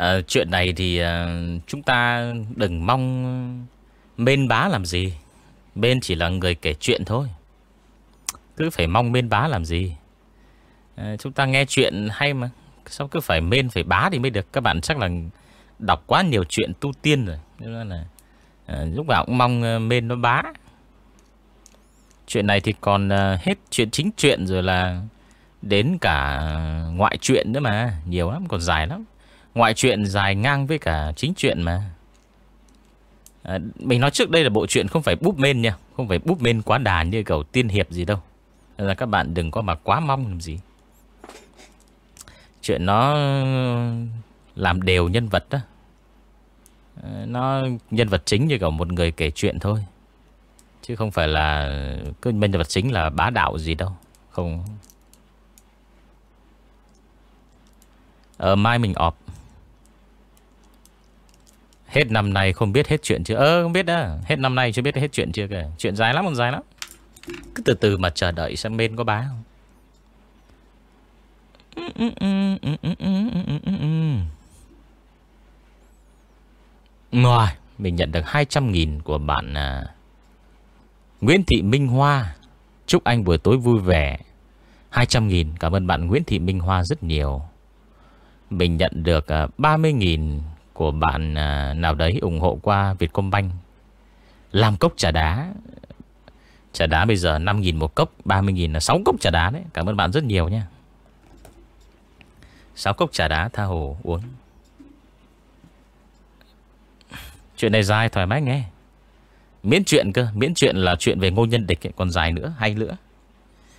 À, Chuyện này thì à, chúng ta đừng mong Mên bá làm gì. Bên chỉ là người kể chuyện thôi. Cứ phải mong bên bá làm gì. À, Chúng ta nghe chuyện hay mà. Sao cứ phải mên phải bá thì mới được? Các bạn chắc là đọc quá nhiều chuyện tu tiên rồi. Nên là à, Lúc nào cũng mong mên nó bá. Chuyện này thì còn hết chuyện chính chuyện rồi là Đến cả ngoại chuyện nữa mà. Nhiều lắm còn dài lắm. Ngoại truyện dài ngang với cả chính truyện mà. À, Mình nói trước đây là bộ truyện không phải búp men nha Không phải búp men quá đà như cầu tiên hiệp gì đâu. Nên là các bạn đừng có mà quá mong làm gì. Chuyện nó ờ, làm đều nhân vật đó. À, Nó nhân vật chính như kiểu một người kể chuyện thôi. Chứ không phải là Cứ nhân vật chính là bá đạo gì đâu Không. Ờ mai mình ọp. Hết năm nay không biết hết chuyện chưa? Ơ không biết đó Hết năm nay chưa biết hết chuyện chưa kìa. Chuyện dài lắm còn dài lắm. Cứ từ từ mà chờ đợi xem bên có bá không. Ngoài Mình nhận được 200.000 của bạn à, Nguyễn Thị Minh Hoa. Chúc anh buổi tối vui vẻ. 200.000 Cảm ơn bạn Nguyễn Thị Minh Hoa rất nhiều. Mình nhận được à, 30.000 của bạn à, nào đấy ủng hộ qua Vietcombank. Làm cốc trà đá. Trà đá bây giờ 5.000 một cốc, 30.000 là 6 cốc trà đá đấy. Cảm ơn bạn rất nhiều nha. 6 cốc trà đá tha hồ uống. Chuyện này dài thoải mái nghe. Miễn chuyện cơ, miễn chuyện là chuyện về ngô nhân địch ấy, còn dài nữa, hay nữa.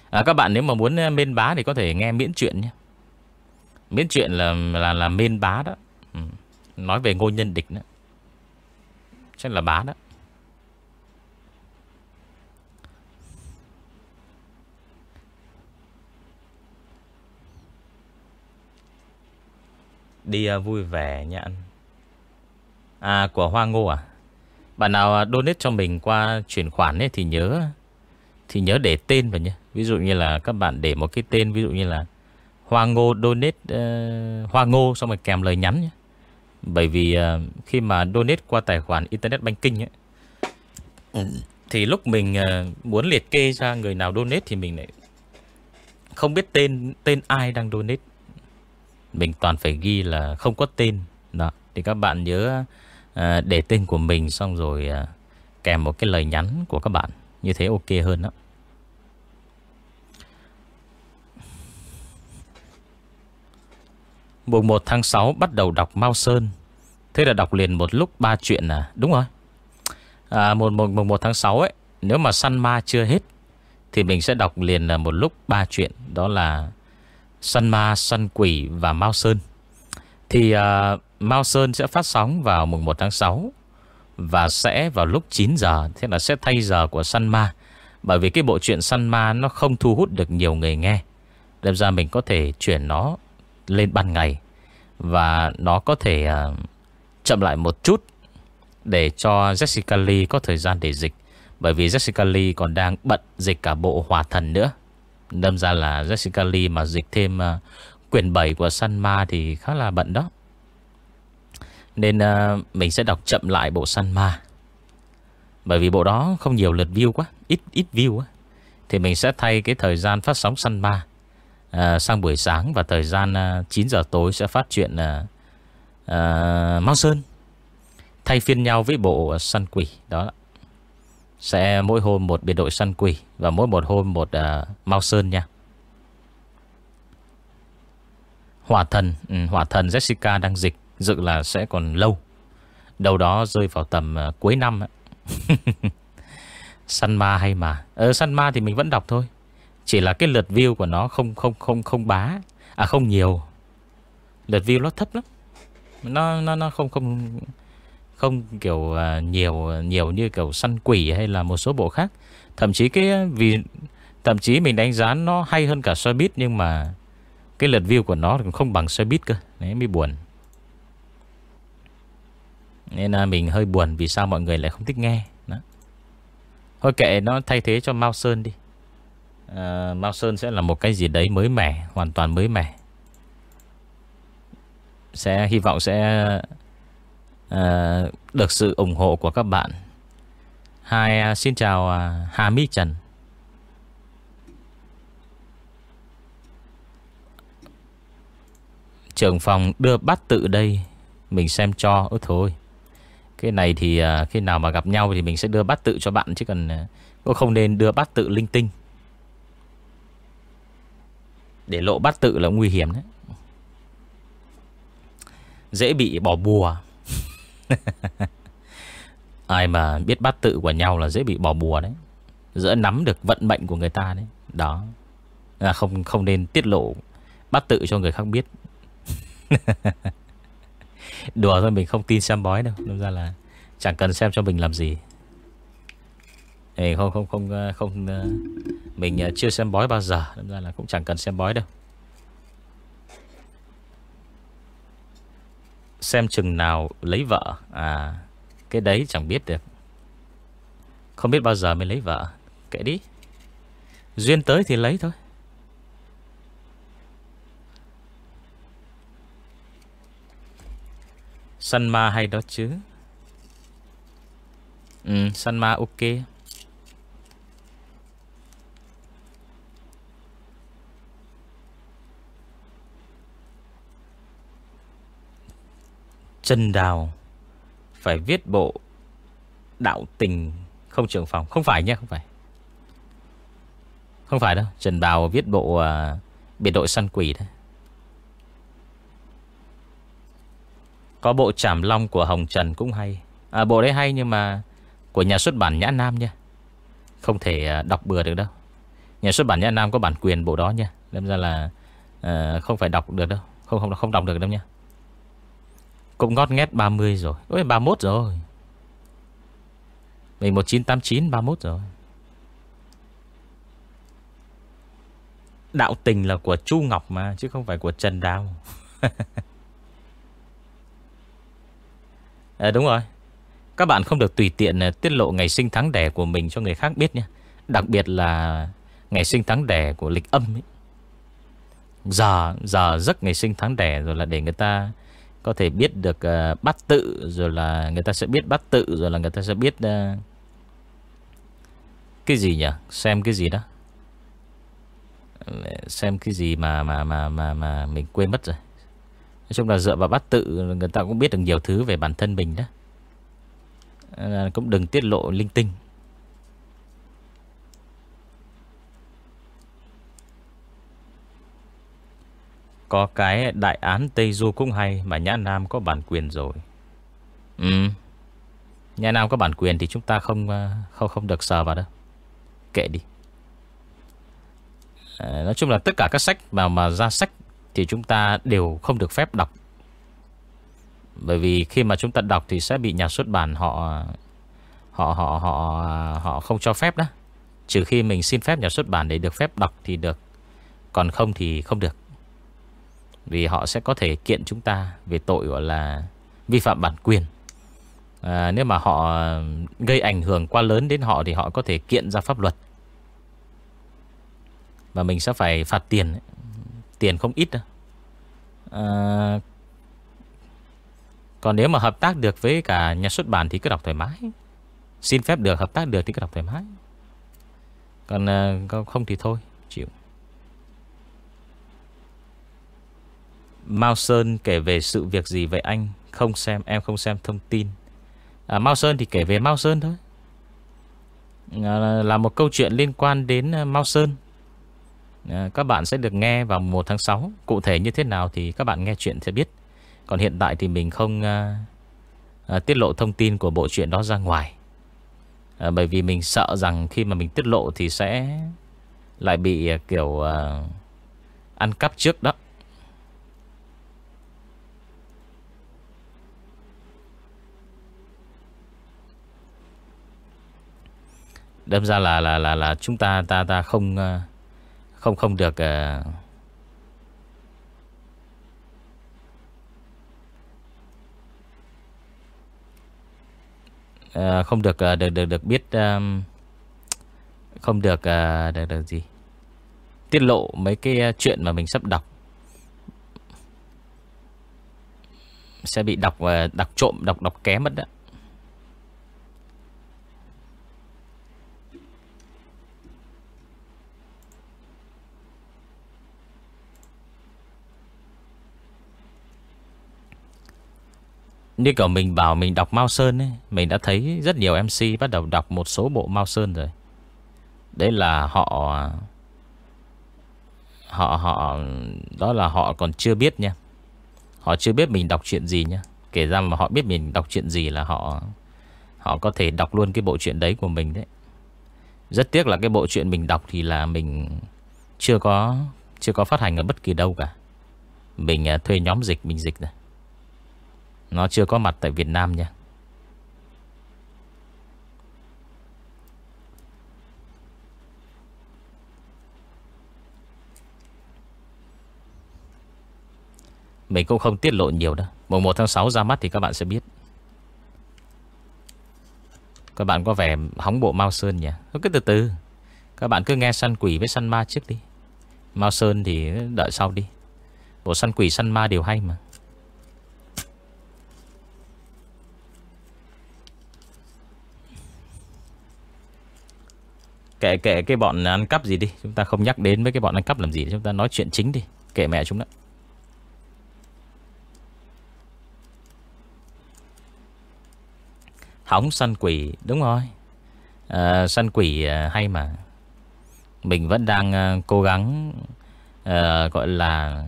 À, các bạn nếu mà muốn à, bên mên bá thì có thể nghe miễn chuyện nhé. Miễn chuyện là là là mên bá đó. Nói về ngôi nhân địch nữa. Chắc là bá đó. Đi à, vui vẻ nha anh. À của Hoa Ngô à? Bạn nào à, donate cho mình qua chuyển khoản ấy thì nhớ Thì nhớ để tên vào nhé Ví dụ như là các bạn để một cái tên Ví dụ như là Hoa Ngô donate uh, Hoa Ngô xong rồi kèm lời nhắn nhé bởi vì uh, khi mà donate qua tài khoản Internet Banking ấy, thì lúc mình uh, muốn liệt kê ra người nào donate thì mình lại không biết tên tên ai đang donate. Mình toàn phải ghi là không có tên. Đó. Thì các bạn nhớ uh, để tên của mình xong rồi uh, kèm một cái lời nhắn của các bạn. Như thế ok hơn đó. Mùng 1 tháng 6 bắt đầu đọc Mao Sơn. Thế là đọc liền một lúc ba chuyện à? Đúng rồi. À, mùng, mùng, mùng 1 tháng 6 ấy Nếu mà săn ma chưa hết Thì mình sẽ đọc liền một lúc ba chuyện Đó là Săn ma, săn quỷ và Mao Sơn. Thì à, Mao Sơn sẽ phát sóng vào mùng 1 tháng 6 Và sẽ vào lúc 9 giờ Thế là sẽ thay giờ của Săn Ma. Bởi vì cái bộ truyện Săn Ma Nó không thu hút được nhiều người nghe. Đâm ra mình có thể chuyển nó lên ban ngày. Và nó có thể uh, chậm lại một chút Để cho Jessica Lee có thời gian để dịch. Bởi vì Jessica Lee còn đang bận dịch cả bộ hòa thần nữa. Đâm ra là Jessica Lee mà dịch thêm uh, quyển 7 của Sun Ma thì khá là bận đó. Nên uh, mình sẽ đọc chậm lại bộ Sun Ma Bởi vì bộ đó không nhiều lượt view quá Ít ít view quá Thì mình sẽ thay cái thời gian phát sóng Sun Ma Ờ, sang buổi sáng Và thời gian ờ, uh, 9 giờ tối sẽ phát chuyện uh, uh, Mao Sơn. Thay phiên nhau với bộ Săn Quỷ Đó Sẽ mỗi hôm một biệt đội Săn Quỷ Và mỗi một hôm một uh, Mao Sơn nha. Hỏa thần ừ, Hỏa thần Jessica đang dịch Dự là sẽ còn lâu. Đầu đó rơi vào tầm uh, cuối năm (laughs) Săn ma hay mà? Ờ săn ma thì mình vẫn đọc thôi. Chỉ là cái lượt view của nó không không không không bá. À không nhiều. Lượt view nó thấp lắm. Nó nó nó không không không kiểu uh, nhiều nhiều như kiểu săn quỷ hay là một số bộ khác. Thậm chí cái à, vì thậm chí mình đánh giá nó hay hơn cả xoay bít nhưng mà cái lượt view của nó cũng không bằng xe buýt cơ. Đấy mới buồn. Nên là mình hơi buồn Vì sao mọi người lại không thích nghe. Đó. Thôi kệ nó thay thế cho Mao Sơn đi uh, Mao Sơn sẽ là một cái gì đấy mới mẻ Hoàn toàn mới mẻ. Sẽ hy vọng sẽ uh, Được sự ủng hộ của các bạn. Hai uh, xin chào uh, Hà Mỹ Trần. Trưởng phòng đưa bát tự đây Mình xem cho Ôi thôi Cái này thì uh, khi nào mà gặp nhau Thì mình sẽ đưa bát tự cho bạn Chứ cần uh, không nên đưa bát tự linh tinh. Để lộ bát tự là nguy hiểm đấy. Dễ bị bỏ bùa. (laughs) Ai mà biết bát tự của nhau là dễ bị bỏ bùa đấy. Dễ nắm được vận mệnh của người ta đấy. Đó. Là không không nên tiết lộ bát tự cho người khác biết. (laughs) Đùa thôi, mình không tin xem bói đâu. Đúng ra là chẳng cần xem cho mình làm gì thì không không không ờ, không ờ, mình ờ, chưa xem bói bao giờ. Nên ra là cũng chẳng cần xem bói đâu. Xem chừng nào lấy vợ. À cái đấy chẳng biết được. Không biết bao giờ mới lấy vợ. Kệ đi. Duyên tới thì lấy thôi. Săn ma hay đó chứ? Ừ săn ma ok. Trần Đào Phải viết bộ Đạo tình. Không trưởng phòng. Không phải nhé không phải. Không phải đâu. Trần Đào viết bộ uh, Biệt đội săn quỷ đấy Có bộ Trảm Long của Hồng Trần cũng hay. À, Bộ đấy hay nhưng mà Của nhà xuất bản Nhã Nam nha Không thể à, đọc bừa được đâu. Nhà xuất bản Nhã Nam có bản quyền bộ đó nha Nên ra là uh, Không phải đọc được đâu. Không không không đọc được đâu nha cũng ngót nghét 30 rồi. Ôi 31 rồi. Mình 1989 31 rồi. Đạo tình là của Chu Ngọc mà Chứ không phải của Trần Đào. À, (laughs) Đúng rồi. Các bạn không được tùy tiện ờ, tiết lộ ngày sinh tháng đẻ của mình cho người khác biết nhé. Đặc biệt là ngày sinh tháng đẻ của lịch âm ấy. Giờ giờ giấc ngày sinh tháng đẻ rồi là để người ta có thể biết được uh, bát tự rồi là người ta sẽ biết bát tự rồi là người ta sẽ biết uh, cái gì nhỉ? Xem cái gì đó. Xem cái gì mà mà mà mà mà mình quên mất rồi. Nói chung là dựa vào bát tự Người ta cũng biết được nhiều thứ về bản thân mình đó à, Cũng đừng tiết lộ linh tinh Có cái đại án Tây Du cũng hay Mà Nhã Nam có bản quyền rồi. Ừ. Nhã Nam có bản quyền thì chúng ta không à, không không được sờ vào đâu. Kệ đi. À, Nói chung là tất cả các sách mà mà ra sách thì chúng ta đều không được phép đọc. Bởi vì khi mà chúng ta đọc Thì sẽ bị nhà xuất bản họ Họ họ họ họ không cho phép đó. Trừ khi mình xin phép nhà xuất bản Để được phép đọc thì được. Còn không thì không được vì họ sẽ có thể kiện chúng ta Về tội gọi là vi phạm bản quyền. À, Nếu mà họ gây ảnh hưởng quá lớn đến họ Thì họ có thể kiện ra pháp luật. Và mình sẽ phải phạt tiền Tiền không ít đâu à, Còn nếu mà hợp tác được với cả nhà xuất bản Thì cứ đọc thoải mái. Xin phép được, hợp tác được thì cứ đọc thoải mái. Còn à, không thì thôi Chịu Mao Sơn kể về sự việc gì vậy anh? Không xem, em không xem thông tin. À, Mao Sơn thì kể về Mao Sơn thôi. À, Là một câu chuyện liên quan đến à, Mao Sơn. À, Các bạn sẽ được nghe vào 1 tháng 6 Cụ thể như thế nào thì các bạn nghe chuyện sẽ biết. Còn hiện tại thì mình không à, à, tiết lộ thông tin của bộ chuyện đó ra ngoài. À, Bởi vì mình sợ rằng khi mà mình tiết lộ thì sẽ lại bị à, kiểu à, ăn cắp trước đó. Đâm ra là là là là chúng ta ta ta không ờ, không không được uh, không được uh, được được được biết um, không được uh, được được gì tiết lộ mấy cái chuyện mà mình sắp đọc sẽ bị đọc đọc trộm đọc đọc kém mất đó. Như cậu mình bảo mình đọc Mao Sơn ấy, Mình đã thấy rất nhiều MC bắt đầu đọc một số bộ Mao Sơn rồi. Đấy là họ Họ họ, Đó là họ còn chưa biết nha. Họ chưa biết mình đọc chuyện gì nha. Kể ra mà họ biết mình đọc chuyện gì là họ Họ có thể đọc luôn cái bộ chuyện đấy của mình đấy. Rất tiếc là cái bộ chuyện mình đọc thì là mình Chưa có Chưa có phát hành ở bất kỳ đâu cả. Mình à, thuê nhóm dịch, mình dịch rồi nó chưa có mặt tại Việt Nam nha. Mình cũng không tiết lộ nhiều đâu. Mùng 1 tháng 6 ra mắt thì các bạn sẽ biết. Các bạn có vẻ hóng bộ Mao Sơn nhỉ? Cứ từ từ. Các bạn cứ nghe săn quỷ với săn ma trước đi. Mao Sơn thì đợi sau đi. Bộ săn quỷ săn ma đều hay mà. Kệ kệ cái bọn ăn cắp gì đi. Chúng ta không nhắc đến với cái bọn ăn cắp làm gì Chúng ta nói chuyện chính đi. Kệ mẹ chúng đó Hóng săn quỷ Đúng rồi. À, Săn quỷ ờ, hay mà. Mình vẫn đang ờ, cố gắng à, Gọi là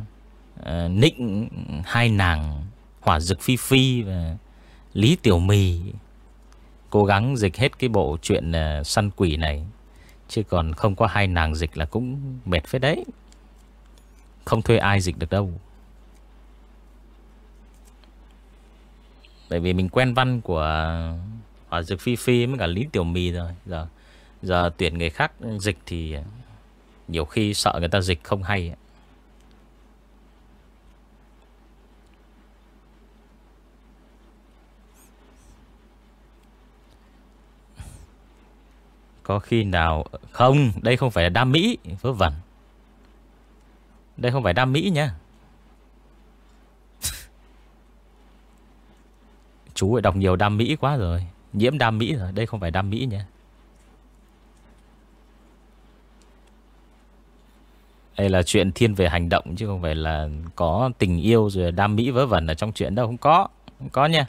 à, Nịnh hai nàng Hỏa dực phi phi và Lý Tiểu Mì. Cố gắng dịch hết cái bộ chuyện uh, săn quỷ này. Chứ còn không có hai nàng dịch là cũng mệt phết đấy. Không thuê ai dịch được đâu. Bởi vì mình quen văn của Hòa Dược Phi Phi với cả Lý Tiểu Mì rồi. Giờ giờ tuyển người khác dịch thì Nhiều khi sợ người ta dịch không hay. Có khi nào, Không, đây không phải là đam mỹ, Vớ vẩn. Đây không phải đam mỹ nha (laughs) Chú ấy đọc nhiều đam mỹ quá rồi. Nhiễm đam mỹ rồi, Đây không phải đam mỹ nha Đây là chuyện thiên về hành động Chứ không phải là có tình yêu Rồi đam mỹ vớ vẩn ở trong chuyện đâu, Không có Không có nha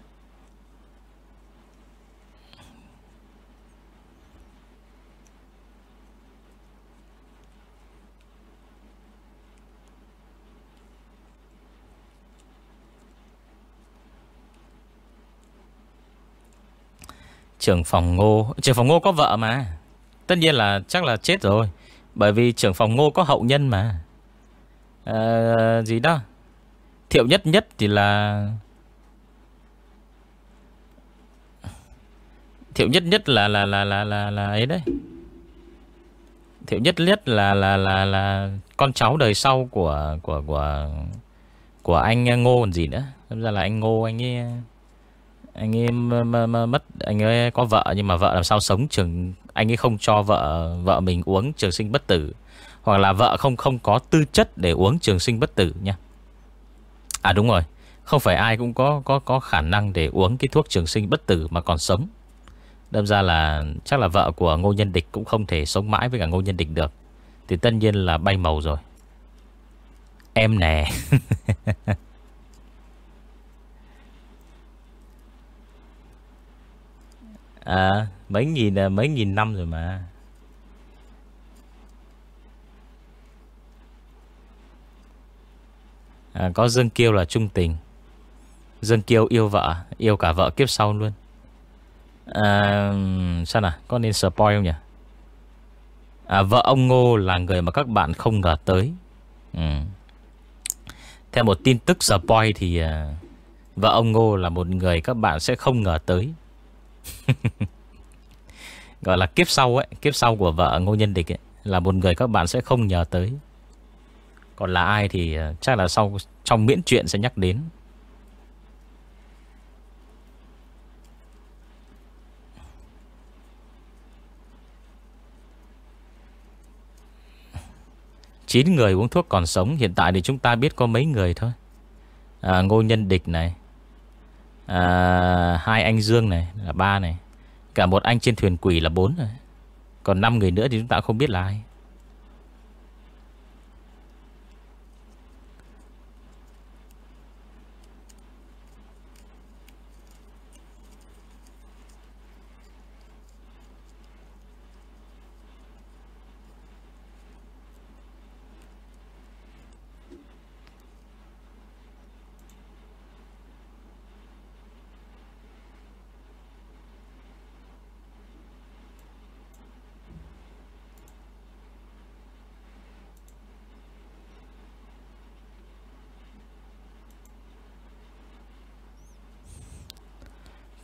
trưởng phòng ngô. Trưởng phòng ngô có vợ mà. Tất nhiên là chắc là chết rồi. Bởi vì trưởng phòng ngô có hậu nhân mà. À, Gì đó. Thiệu nhất nhất thì là Thiệu nhất nhất là là là là là, là ấy đấy. Thiệu nhất nhất là là là là con cháu đời sau của của của của anh Ngô còn gì nữa. Thật ra là anh Ngô anh ấy anh ấy mất anh ấy có vợ nhưng mà vợ làm sao sống trường anh ấy không cho vợ vợ mình uống trường sinh bất tử hoặc là vợ không không có tư chất để uống trường sinh bất tử nha. À đúng rồi, không phải ai cũng có có có khả năng để uống cái thuốc trường sinh bất tử mà còn sống. Đâm ra là chắc là vợ của Ngô Nhân Địch cũng không thể sống mãi với cả Ngô Nhân Địch được. Thì tất nhiên là bay màu rồi. Em nè. (laughs) à, mấy nghìn à, mấy nghìn năm rồi mà. à, Có Dương Kiêu là trung tình. Dương Kiêu yêu vợ Yêu cả vợ kiếp sau luôn. À, Sao nào Có nên spoil không nhỉ? À, Vợ ông Ngô là người mà các bạn không ngờ tới. Ừ. Theo một tin tức spoil thì à, Vợ ông Ngô là một người các bạn sẽ không ngờ tới. (laughs) Gọi là kiếp sau ấy Kiếp sau của vợ Ngô Nhân Địch ấy, Là một người các bạn sẽ không nhờ tới. Còn là ai thì ờ, chắc là sau Trong miễn chuyện sẽ nhắc đến. Chín người uống thuốc còn sống Hiện tại thì chúng ta biết có mấy người thôi. À, Ngô Nhân Địch này à, Hai anh Dương này Là ba này Cả một anh trên thuyền quỷ là bốn rồi. Còn năm người nữa thì chúng ta không biết là ai.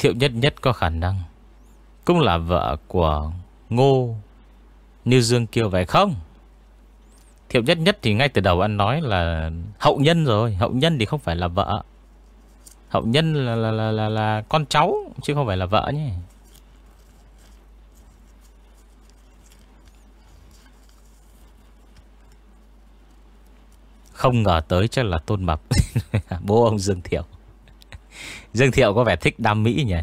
Thiệu nhất nhất có khả năng Cũng là vợ của Ngô Như Dương Kiều vậy không? Thiệu nhất nhất thì ngay từ đầu anh nói là Hậu nhân rồi Hậu nhân thì không phải là vợ. Hậu nhân là, là, là, là, là con cháu Chứ không phải là vợ nhé. Không ngờ tới chắc là Tôn Mập. (laughs) Bố ông Dương Thiệu. Dương Thiệu có vẻ thích đam mỹ nhỉ?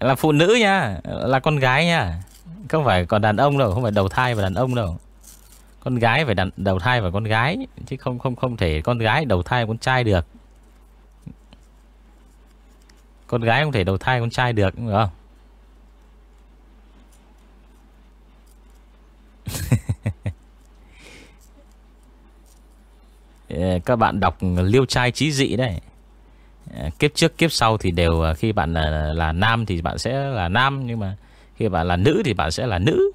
Là phụ nữ nha Là con gái nha. Không phải còn đàn ông đâu Không phải đầu thai và đàn ông đâu. Con gái phải đàn, đầu thai và con gái Chứ không không không thể con gái đầu thai con trai được. Con gái không thể đầu thai con trai được Đúng không? (laughs) Các bạn đọc liêu trai trí dị đấy. Ờ, kiếp trước kiếp sau thì đều ờ, khi bạn là, là nam thì bạn sẽ là nam nhưng mà khi bạn là nữ thì bạn sẽ là nữ.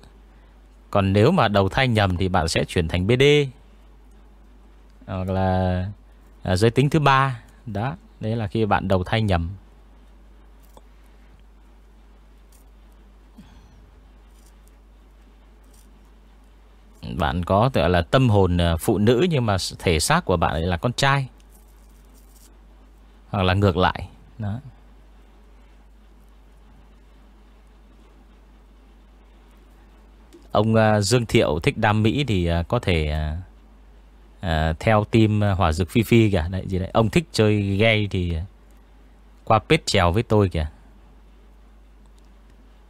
Còn nếu mà đầu thai nhầm thì bạn sẽ chuyển thành BD. Hoặc là là giới tính thứ ba Đó, đấy là khi bạn đầu thai nhầm. Bạn có tựa là tâm hồn phụ nữ nhưng mà thể xác của bạn là con trai. Hoặc là ngược lại Đó Ông à, Dương Thiệu thích đam mỹ thì à, có thể uh, theo team hỏa dược phi phi kìa. Đấy, gì đấy. Ông thích chơi gay thì qua pết trèo với tôi kìa.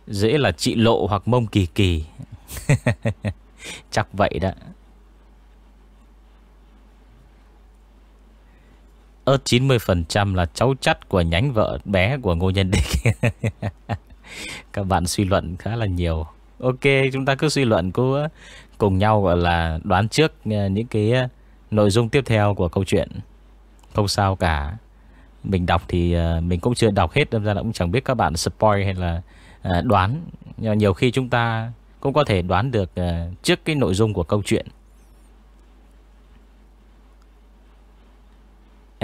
Dễ là chị lộ hoặc mông kỳ kỳ. (laughs) Chắc vậy đó. Ớt 90% là cháu chắt của nhánh vợ bé của Ngô Nhân Địch. (laughs) Các bạn suy luận khá là nhiều. Ok, chúng ta cứ suy luận cứ cùng nhau gọi là đoán trước ờ, những cái ờ, nội dung tiếp theo của câu chuyện. Không sao cả. Mình đọc thì ờ, mình cũng chưa đọc hết, đâm ra là cũng chẳng biết các bạn spoil hay là đoán. Nhưng nhiều khi chúng ta cũng có thể đoán được trước cái nội dung của câu chuyện.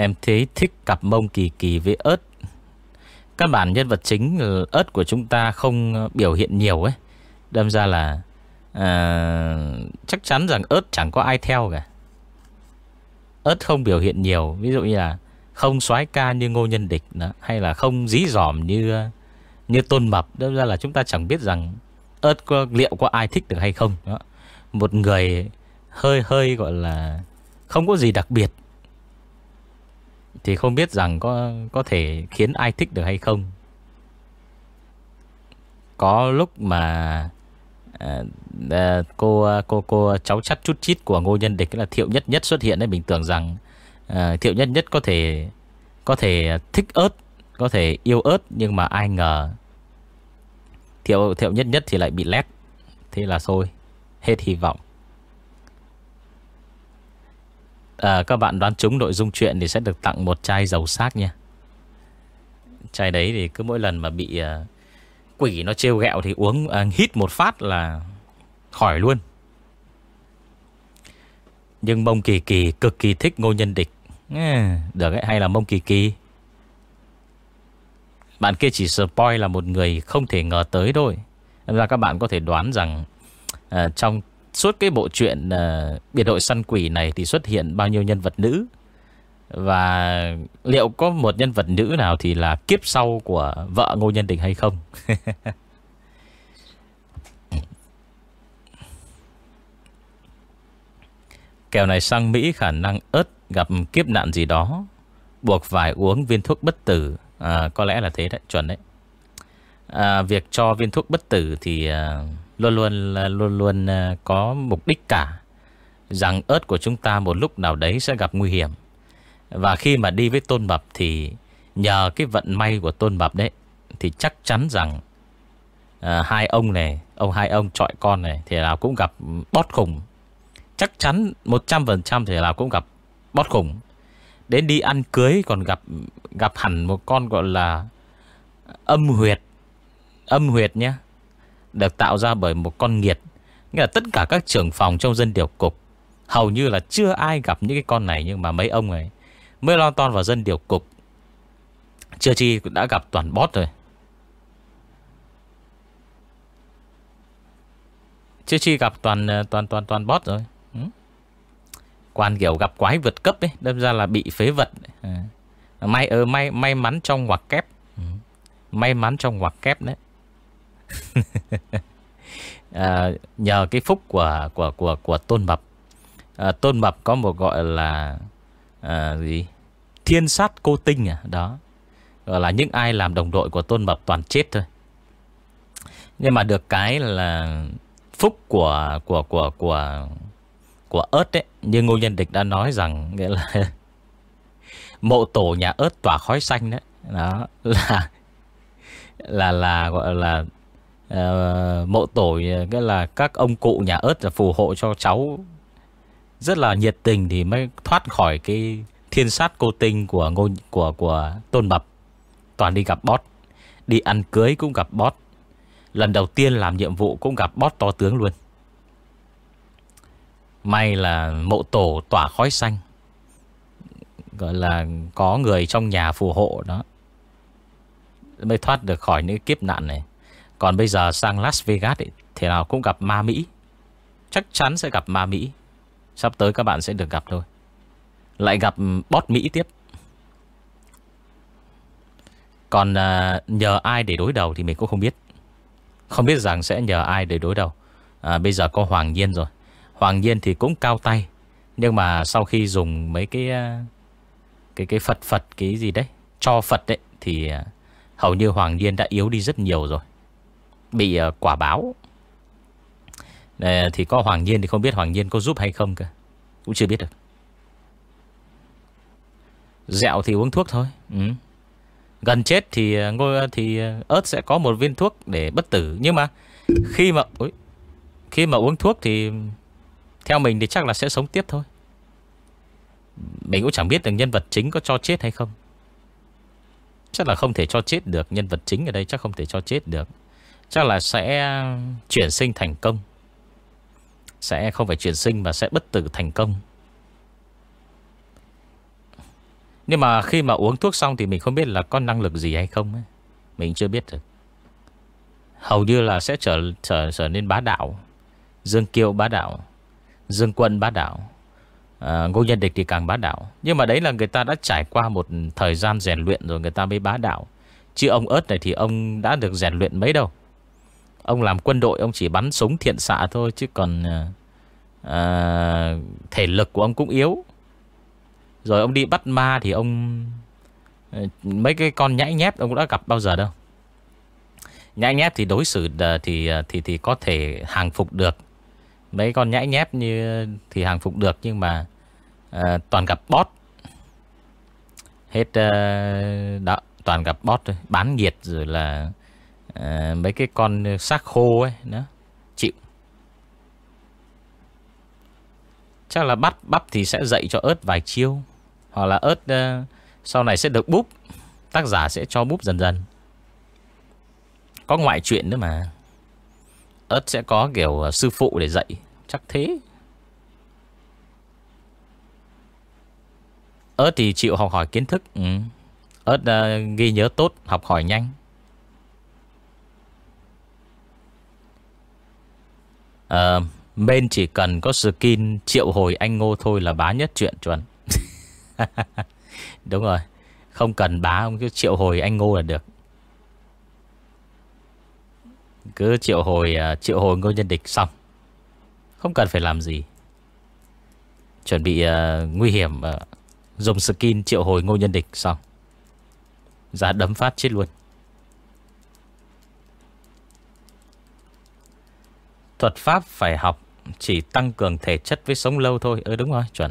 Em thấy thích cặp mông kỳ kỳ với ớt. Các bản nhân vật chính ờ, ớt của chúng ta không ờ, biểu hiện nhiều ấy. Đâm ra là à, Chắc chắn rằng ớt chẳng có ai theo cả. Ớt không biểu hiện nhiều Ví dụ như là không soái ca như ngô nhân địch đó, Hay là không dí dỏm như Như tôn mập. Đâm ra là chúng ta chẳng biết rằng ớt có, liệu có ai thích được hay không đó. Một người hơi hơi gọi là Không có gì đặc biệt. Thì không biết rằng có có thể khiến ai thích được hay không Có lúc mà à, à, cô cô cô cháu chắt chút chít của Ngô Nhân Địch là Thiệu Nhất Nhất xuất hiện đấy mình tưởng rằng à, Thiệu Nhất Nhất có thể có thể thích ớt, có thể yêu ớt nhưng mà ai ngờ Thiệu Thiệu Nhất Nhất thì lại bị lét. Thế là thôi, hết hy vọng. À, Các bạn đoán trúng nội dung chuyện Thì sẽ được tặng một chai dầu xác nha. Chai đấy thì cứ mỗi lần mà bị à, Quỷ nó trêu ghẹo Thì uống à, hít một phát là Khỏi luôn. Nhưng mông kỳ kỳ Cực kỳ thích ngô nhân địch. À, Được ấy, hay là mông kỳ kỳ? Bạn kia chỉ spoil là một người Không thể ngờ tới thôi. Ra các bạn có thể đoán rằng à, Trong suốt cái bộ truyện uh, biệt đội săn quỷ này thì xuất hiện bao nhiêu nhân vật nữ? Và liệu có một nhân vật nữ nào thì là kiếp sau của vợ Ngô Nhân Đình hay không? (laughs) Kèo này sang Mỹ khả năng ớt gặp kiếp nạn gì đó Buộc phải uống viên thuốc bất tử. À, Có lẽ là thế đấy, chuẩn đấy. À, Việc cho viên thuốc bất tử thì à, luôn luôn là luôn luôn à, có mục đích cả rằng ớt của chúng ta một lúc nào đấy sẽ gặp nguy hiểm. Và khi mà đi với Tôn Mập thì nhờ cái vận may của Tôn Mập đấy thì chắc chắn rằng à, hai ông này, ông hai ông trọi con này thì nào cũng gặp bót khủng. Chắc chắn 100% thì nào cũng gặp bót khủng. Đến đi ăn cưới còn gặp gặp hẳn một con gọi là âm huyệt. Âm huyệt nhé được tạo ra bởi một con nghiệt. Nghĩa là tất cả các trưởng phòng trong dân điều cục hầu như là chưa ai gặp những cái con này nhưng mà mấy ông này mới lo toan vào dân điều cục. Chưa chi đã gặp toàn bót rồi. Chưa chi gặp toàn ờ, toàn toàn toàn bót rồi. Ừ. Quan kiểu gặp quái vượt cấp ấy, đâm ra là bị phế vật. À. May ơ may may mắn trong ngoặc kép. Ừ. May mắn trong ngoặc kép đấy. (laughs) à, nhờ cái phúc của của của của tôn mập à, tôn mập có một gọi là à, gì? Thiên sát cô tinh à? Đó. Gọi là những ai làm đồng đội của tôn mập toàn chết thôi. Nhưng mà được cái là phúc của của của của của ớt đấy như ngô nhân địch đã nói rằng nghĩa là (laughs) mộ tổ nhà ớt tỏa khói xanh đấy. Đó là là là gọi là uh, mộ tổ cái ờ, là các ông cụ nhà ớt là phù hộ cho cháu. Rất là nhiệt tình thì mới thoát khỏi cái thiên sát cô tinh của ngôi của của tôn mập toàn đi gặp boss đi ăn cưới cũng gặp boss lần đầu tiên làm nhiệm vụ cũng gặp boss to tướng luôn. May là mộ tổ tỏa khói xanh. Gọi là có người trong nhà phù hộ đó. Mới thoát được khỏi những kiếp nạn này còn bây giờ sang Las Vegas ấy, Thế nào cũng gặp ma Mỹ. Chắc chắn sẽ gặp ma Mỹ. Sắp tới các bạn sẽ được gặp thôi. Lại gặp ừ, bot Mỹ tiếp. Còn à, nhờ ai để đối đầu Thì mình cũng không biết. Không biết rằng sẽ nhờ ai để đối đầu. À, Bây giờ có Hoàng Nhiên rồi. Hoàng Nhiên thì cũng cao tay. Nhưng mà sau khi dùng mấy cái à, Cái cái Phật Phật Cái gì đấy Cho Phật đấy Thì à, hầu như Hoàng Nhiên đã yếu đi rất nhiều rồi bị ờ, quả báo. Để, thì có Hoàng Nhiên thì không biết Hoàng Nhiên có giúp hay không cơ. Cũng chưa biết được. Dẹo thì uống thuốc thôi. Ừ. Gần chết thì ờ, ngôi thì ờ, ớt sẽ có một viên thuốc để bất tử. Nhưng mà khi mà ôi, khi mà uống thuốc thì theo mình thì chắc là sẽ sống tiếp thôi. Mình cũng chẳng biết được nhân vật chính có cho chết hay không. Chắc là không thể cho chết được Nhân vật chính ở đây chắc không thể cho chết được Chắc là sẽ chuyển sinh thành công. Sẽ không phải chuyển sinh Mà sẽ bất tử thành công. Nhưng mà khi mà uống thuốc xong Thì mình không biết là có năng lực gì hay không ấy. Mình chưa biết được. Hầu như là sẽ trở trở trở nên bá đạo. Dương Kiêu bá đạo. Dương Quân bá đạo. À, Ngô Nhân Địch thì càng bá đạo. Nhưng mà đấy là người ta đã trải qua một thời gian rèn luyện rồi Người ta mới bá đạo. Chứ ông ớt này thì ông đã được rèn luyện mấy đâu. Ông làm quân đội Ông chỉ bắn súng thiện xạ thôi Chứ còn à, Thể lực của ông cũng yếu. Rồi ông đi bắt ma thì ông ờ, Mấy cái con nhãi nhép Ông cũng đã gặp bao giờ đâu. Nhãi nhép thì đối xử thì thì thì có thể hàng phục được. Mấy con nhãi nhép như thì hàng phục được nhưng mà à, toàn gặp bót. Hết à, đó, toàn gặp bót thôi, bán nhiệt rồi là Ờ, mấy cái con ờ, xác khô ấy nữa. Chịu. Chắc là bắt bắp thì sẽ dạy cho ớt vài chiêu. Hoặc là ớt uh, sau này sẽ được búp. Tác giả sẽ cho búp dần dần. Có ngoại chuyện nữa mà ớt sẽ có kiểu sư phụ để dạy Chắc thế ớt thì chịu học hỏi kiến thức ừ. ớt uh, ghi nhớ tốt học hỏi nhanh uh, Bên chỉ cần có skin triệu hồi anh Ngô thôi là bá nhất chuyện chuẩn. (laughs) Đúng rồi. Không cần bá ông cứ triệu hồi anh Ngô là được. Cứ triệu hồi ờ, Triệu hồi ngô nhân địch xong. Không cần phải làm gì. Chuẩn bị uh, nguy hiểm uh, Dùng skin triệu hồi ngô nhân địch xong. Giá đấm phát chết luôn. Thuật pháp phải học Chỉ tăng cường thể chất với sống lâu thôi. Ừ đúng rồi, chuẩn.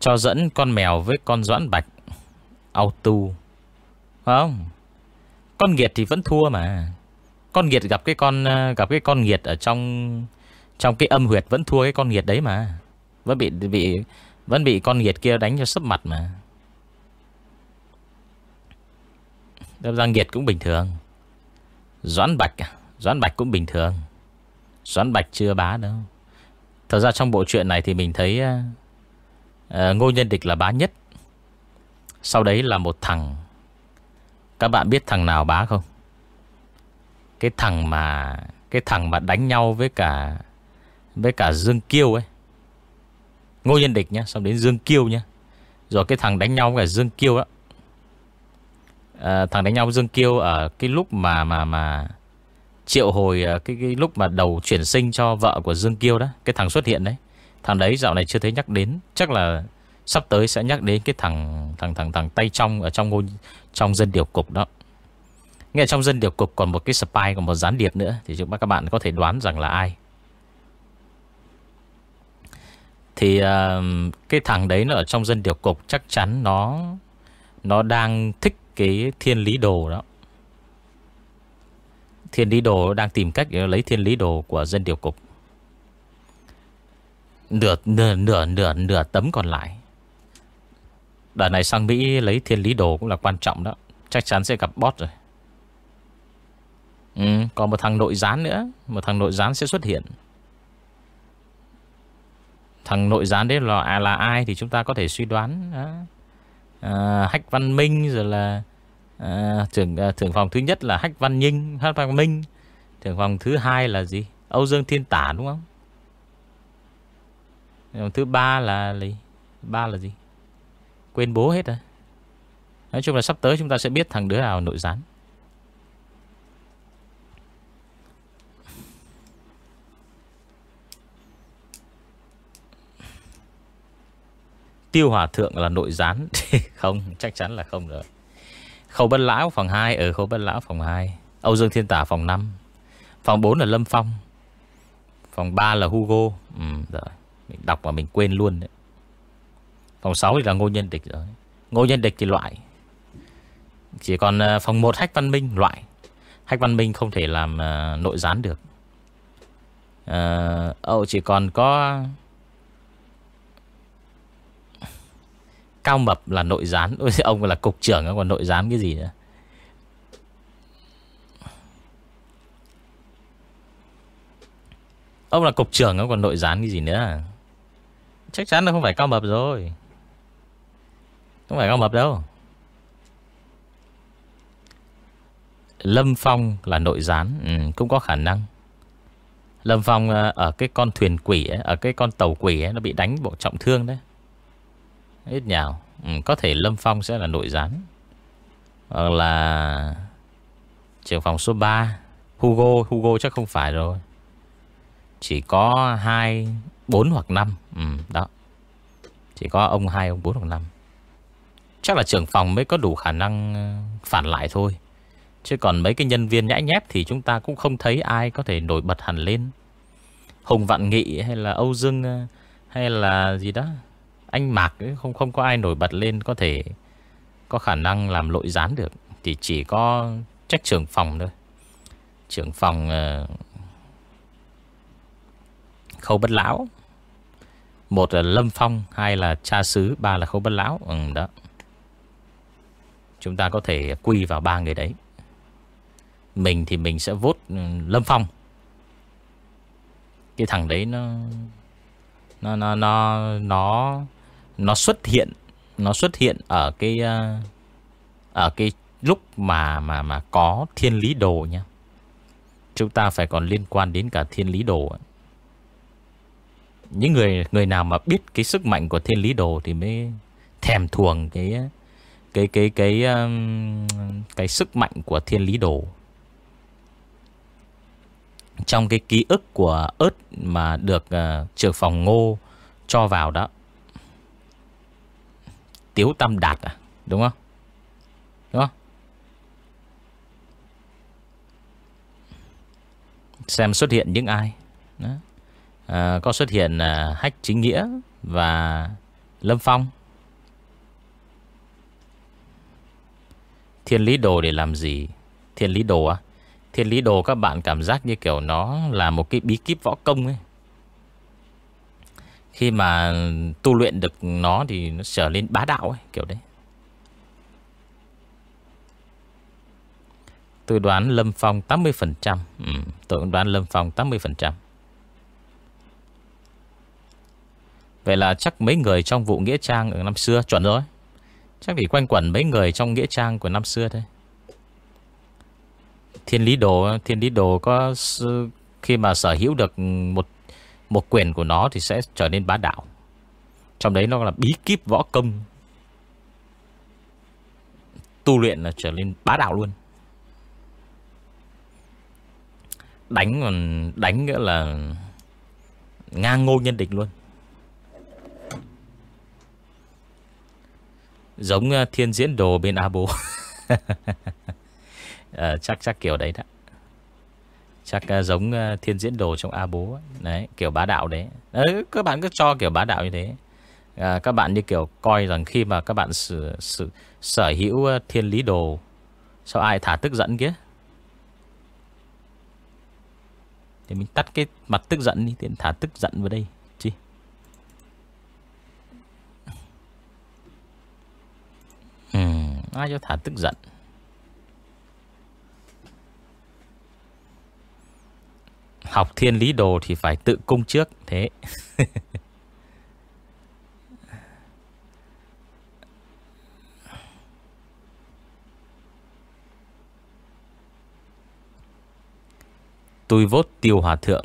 Cho dẫn con mèo với con doãn bạch Auto Không? Con nghiệt thì vẫn thua mà. Con nghiệt gặp cái con à, Gặp cái con nghiệt ở trong Trong cái âm huyệt vẫn thua cái con nghiệt đấy mà. Vẫn bị bị, Vẫn bị con nghiệt kia đánh cho sấp mặt mà. Đâm ra nghiệt cũng bình thường. Doãn Bạch à? Doãn Bạch cũng bình thường. Doãn Bạch chưa bá đâu. Thật ra trong bộ truyện này thì mình thấy uh, Ngô Nhân Địch là bá nhất. Sau đấy là một thằng. Các bạn biết thằng nào bá không? Cái thằng mà Cái thằng mà đánh nhau với cả Với cả Dương Kiêu ấy. Ngô Nhân Địch nhá Xong đến Dương Kiêu nhá. Rồi cái thằng đánh nhau với cả Dương Kiêu đó à, ờ, Thằng đánh nhau với Dương Kiêu Ở cái lúc mà mà mà Triệu hồi à, cái, cái lúc mà đầu chuyển sinh cho vợ của Dương Kiêu đó Cái thằng xuất hiện đấy Thằng đấy dạo này chưa thấy nhắc đến Chắc là Sắp tới sẽ nhắc đến cái thằng thằng thằng thằng tay trong ở trong ngôi trong dân điều cục đó. Nghe trong dân điều cục còn một cái spy còn một gián điệp nữa thì chúng các bạn có thể đoán rằng là ai. Thì uh, cái thằng đấy nó ở trong dân điều cục chắc chắn nó nó đang thích cái thiên lý đồ đó. Thiên lý đồ đang tìm cách để lấy thiên lý đồ của dân điều cục. Nửa nửa nửa nửa nửa tấm còn lại. Đợt này sang Mỹ lấy thiên lý đồ cũng là quan trọng đó. Chắc chắn sẽ gặp boss rồi. Ừ, Còn một thằng nội gián nữa. Một thằng nội gián sẽ xuất hiện. Thằng nội gián đấy là, à, là ai Thì chúng ta có thể suy đoán đó. À, Hách Văn Minh Rồi là à, trưởng, à, trưởng phòng thứ nhất là Hách Văn Ninh Hách Văn Minh. Trưởng phòng thứ hai là gì? Âu Dương Thiên Tả đúng không? Ờ, thứ ba là gì Ba là gì? Quên bố hết rồi. Nói chung là sắp tới chúng ta sẽ biết thằng đứa nào nội gián. Tiêu Hòa Thượng là nội gián? (laughs) Không, chắc chắn là không rồi. Khâu Bân Lão phòng 2 Ở ừ, Khâu Bân Lão phòng 2 Âu Dương Thiên Tả phòng 5 Phòng 4 là Lâm Phong. Phòng 3 là Hugo. Ừ, rồi. Mình đọc mà mình quên luôn đấy. Phòng 6 thì là ngô nhân địch rồi. Ngô nhân địch thì loại. Chỉ còn ờ, phòng 1 hách văn minh loại. Hách văn minh không thể làm uh, nội gián được. Ờ, uh, chỉ còn có Cao mập là nội gián. Ôi, (laughs) Ông là cục trưởng còn nội gián cái gì nữa? Ông là cục trưởng còn nội gián cái gì nữa? Chắc chắn là không phải cao mập rồi. Không phải cao mập đâu. Lâm Phong là nội gián. Ừ, Cũng có khả năng. Lâm Phong ờ, ở cái con thuyền quỷ ấy, Ở cái con tàu quỷ ấy, Nó bị đánh bộ trọng thương đấy. Ít nhào ừ, Có thể Lâm Phong sẽ là nội gián Hoặc là Trường phòng số 3 Hugo Hugo chắc không phải rồi. Chỉ có 2 4 hoặc 5 ừ, Đó. Chỉ có ông 2 ông 4 hoặc 5 Chắc là trưởng phòng mới có đủ khả năng ờ, phản lại thôi. Chứ còn mấy cái nhân viên nhãi nhép Thì chúng ta cũng không thấy ai có thể nổi bật hẳn lên. Hùng Vạn Nghị hay là Âu Dương ờ, Hay là gì đó. Anh Mạc ấy, không không có ai nổi bật lên Có thể có khả năng làm lội gián được. Thì chỉ có trách trưởng phòng thôi. Trưởng phòng uh, Khâu Bất Lão. Một là Lâm Phong Hai là Cha Sứ Ba là Khâu Bất Lão. Ừ, đó. Chúng ta có thể quy vào ba người đấy. Mình thì mình sẽ vốt ừ, Lâm Phong. Cái thằng đấy nó Nó Nó Nó Nó, nó xuất hiện Nó xuất hiện ở cái ờ, Ở cái lúc mà mà mà có thiên lý đồ nhá. Chúng ta phải còn liên quan đến cả thiên lý đồ Những người người nào mà biết cái sức mạnh của thiên lý đồ Thì mới thèm thuồng cái cái cái cái cái, cái sức mạnh của thiên lý đồ trong cái ký ức của ớt mà được uh, trưởng phòng ngô cho vào đó tiếu tâm đạt à? Đúng không? Đúng không? Xem xuất hiện những ai. Đó. À, có xuất hiện à, hách chính nghĩa và lâm phong. Thiên lý đồ để làm gì? Thiên lý đồ á? Thiên lý đồ các bạn cảm giác như kiểu nó là một cái bí kíp võ công ấy. Khi mà tu luyện được nó thì nó trở lên bá đạo ấy Kiểu đấy. Tôi đoán Lâm Phong 80% ừ, Tôi cũng đoán Lâm Phong 80% Vậy là chắc mấy người trong vụ Nghĩa Trang ở năm xưa chuẩn rồi. Chắc chỉ quanh quẩn mấy người trong nghĩa trang của năm xưa thôi. Thiên lý đồ Thiên lý đồ có Khi mà sở hữu được một một quyền của nó thì sẽ trở nên bá đạo. Trong đấy nó là bí kíp võ công. Tu luyện là trở nên bá đạo luôn. Đánh còn Đánh nghĩa là Ngang ngô nhân địch luôn. Giống ờ, thiên diễn đồ bên A bố à, Chắc chắc kiểu đấy đó. Chắc ờ, giống ờ, thiên diễn đồ trong A bố Đấy kiểu bá đạo đấy. Đấy, Các bạn cứ cho kiểu bá đạo như thế. À, Các bạn như kiểu coi rằng khi mà các bạn sử, sử, sở hữu thiên lý đồ Sao ai thả tức giận kia? Thì mình tắt cái mặt tức giận đi tiện thả tức giận vào đây Ừ, ai cho thả tức giận? Học thiên lý đồ thì phải tự cung trước Thế. (laughs) Tôi vốt tiêu hòa thượng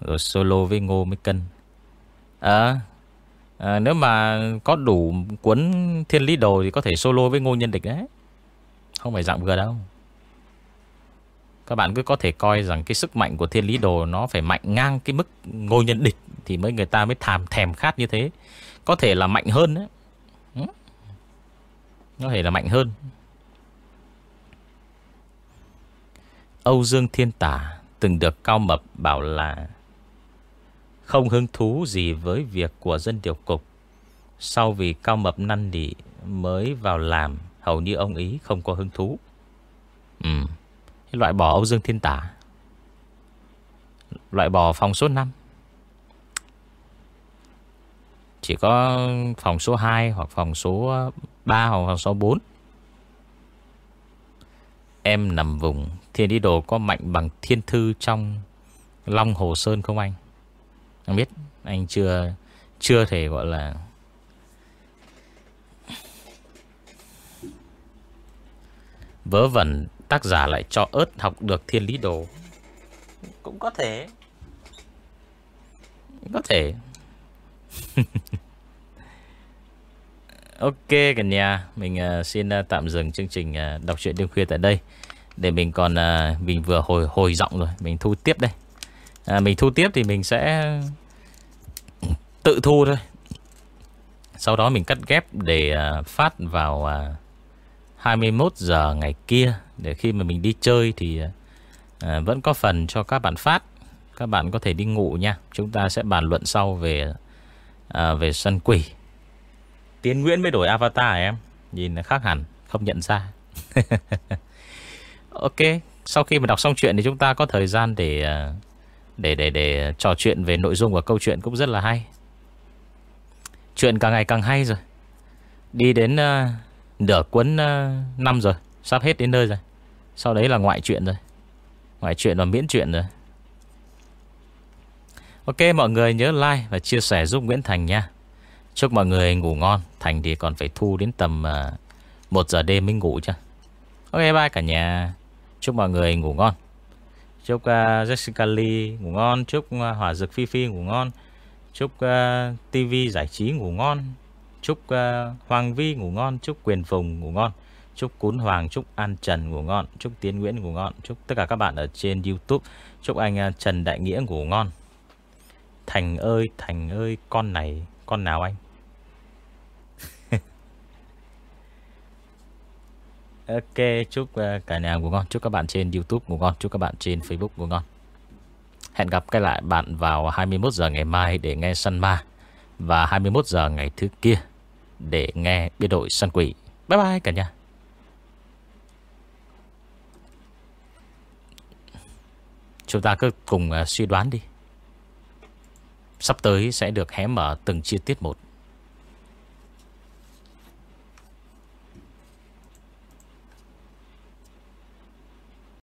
Rồi solo với ngô mới cân. À à, Nếu mà có đủ cuốn thiên lý đồ Thì có thể solo với ngô nhân địch đấy. Không phải dạng vừa đâu. Các bạn cứ có thể coi rằng Cái sức mạnh của thiên lý đồ Nó phải mạnh ngang cái mức ngôi nhân địch Thì mới người ta mới thàm thèm khát như thế. Có thể là mạnh hơn đấy. Ừ. Có thể là mạnh hơn. Âu Dương Thiên Tả từng được Cao Mập bảo là không hứng thú gì với việc của dân điều cục. Sau vì cao mập năn nỉ Mới vào làm, Hầu như ông ý không có hứng thú. Ừ. Loại bỏ Âu Dương Thiên Tả. Loại bỏ phòng số 5 Chỉ có phòng số 2 Hoặc phòng số 3 Hoặc phòng số 4 Em nằm vùng Thiên đi đồ có mạnh bằng thiên thư Trong Long Hồ Sơn không anh? Anh biết, anh chưa chưa thể gọi là vớ vẩn Tác giả lại cho ớt học được thiên lý đồ. Cũng có thể. Có thể. (laughs) Ok cả nhà Mình uh, xin uh, tạm dừng chương trình uh, đọc truyện đêm khuya tại đây. Để mình còn uh, Mình vừa hồi hồi giọng rồi Mình thu tiếp đây. À, Mình thu tiếp thì mình sẽ Tự thu thôi. Sau đó mình cắt ghép để uh, phát vào uh, 21 giờ ngày kia Để khi mà mình đi chơi thì à, Vẫn có phần cho các bạn phát. Các bạn có thể đi ngủ nha. Chúng ta sẽ bàn luận sau về à, Về sân quỷ. Tiến Nguyễn mới đổi avatar em. Nhìn khác hẳn Không nhận ra. (laughs) Ok Sau khi mà đọc xong chuyện thì chúng ta có thời gian để à, Để để để trò chuyện về nội dung của câu chuyện cũng rất là hay. Chuyện càng ngày càng hay rồi. Đi đến uh, nửa cuốn uh, năm rồi Sắp hết đến nơi rồi. Sau đấy là ngoại chuyện rồi. Ngoại chuyện và miễn chuyện rồi. Ok mọi người nhớ like và chia sẻ giúp Nguyễn Thành nha. Chúc mọi người ngủ ngon. Thành thì còn phải thu đến tầm ờ, uh, 1 giờ đêm mới ngủ chứ. Ok bye cả nhà. Chúc mọi người ngủ ngon. Chúc uh, Jessica Lee ngủ ngon. Chúc uh, Hỏa Dực Phi Phi ngủ ngon. Chúc uh, TV giải trí ngủ ngon. Chúc uh, Hoàng Vi ngủ ngon Chúc Quyền Phùng ngủ ngon Chúc Cún Hoàng, chúc An Trần ngủ ngon Chúc Tiến Nguyễn ngủ ngon Chúc tất cả các bạn ở trên Youtube Chúc anh uh, Trần Đại Nghĩa ngủ ngon. Thành ơi, Thành ơi, con này Con nào anh? (laughs) Ok, chúc uh, cả nhà ngủ ngon Chúc các bạn trên Youtube ngủ ngon Chúc các bạn trên Facebook ngủ ngon. Hẹn gặp các lại bạn vào 21 giờ ngày mai Để nghe săn ma Và 21 giờ ngày thứ kia. Để nghe biên đội săn quỷ. Bye bye cả nhà. Chúng ta cứ cùng à, suy đoán đi. Sắp tới sẽ được hé mở từng chi tiết một.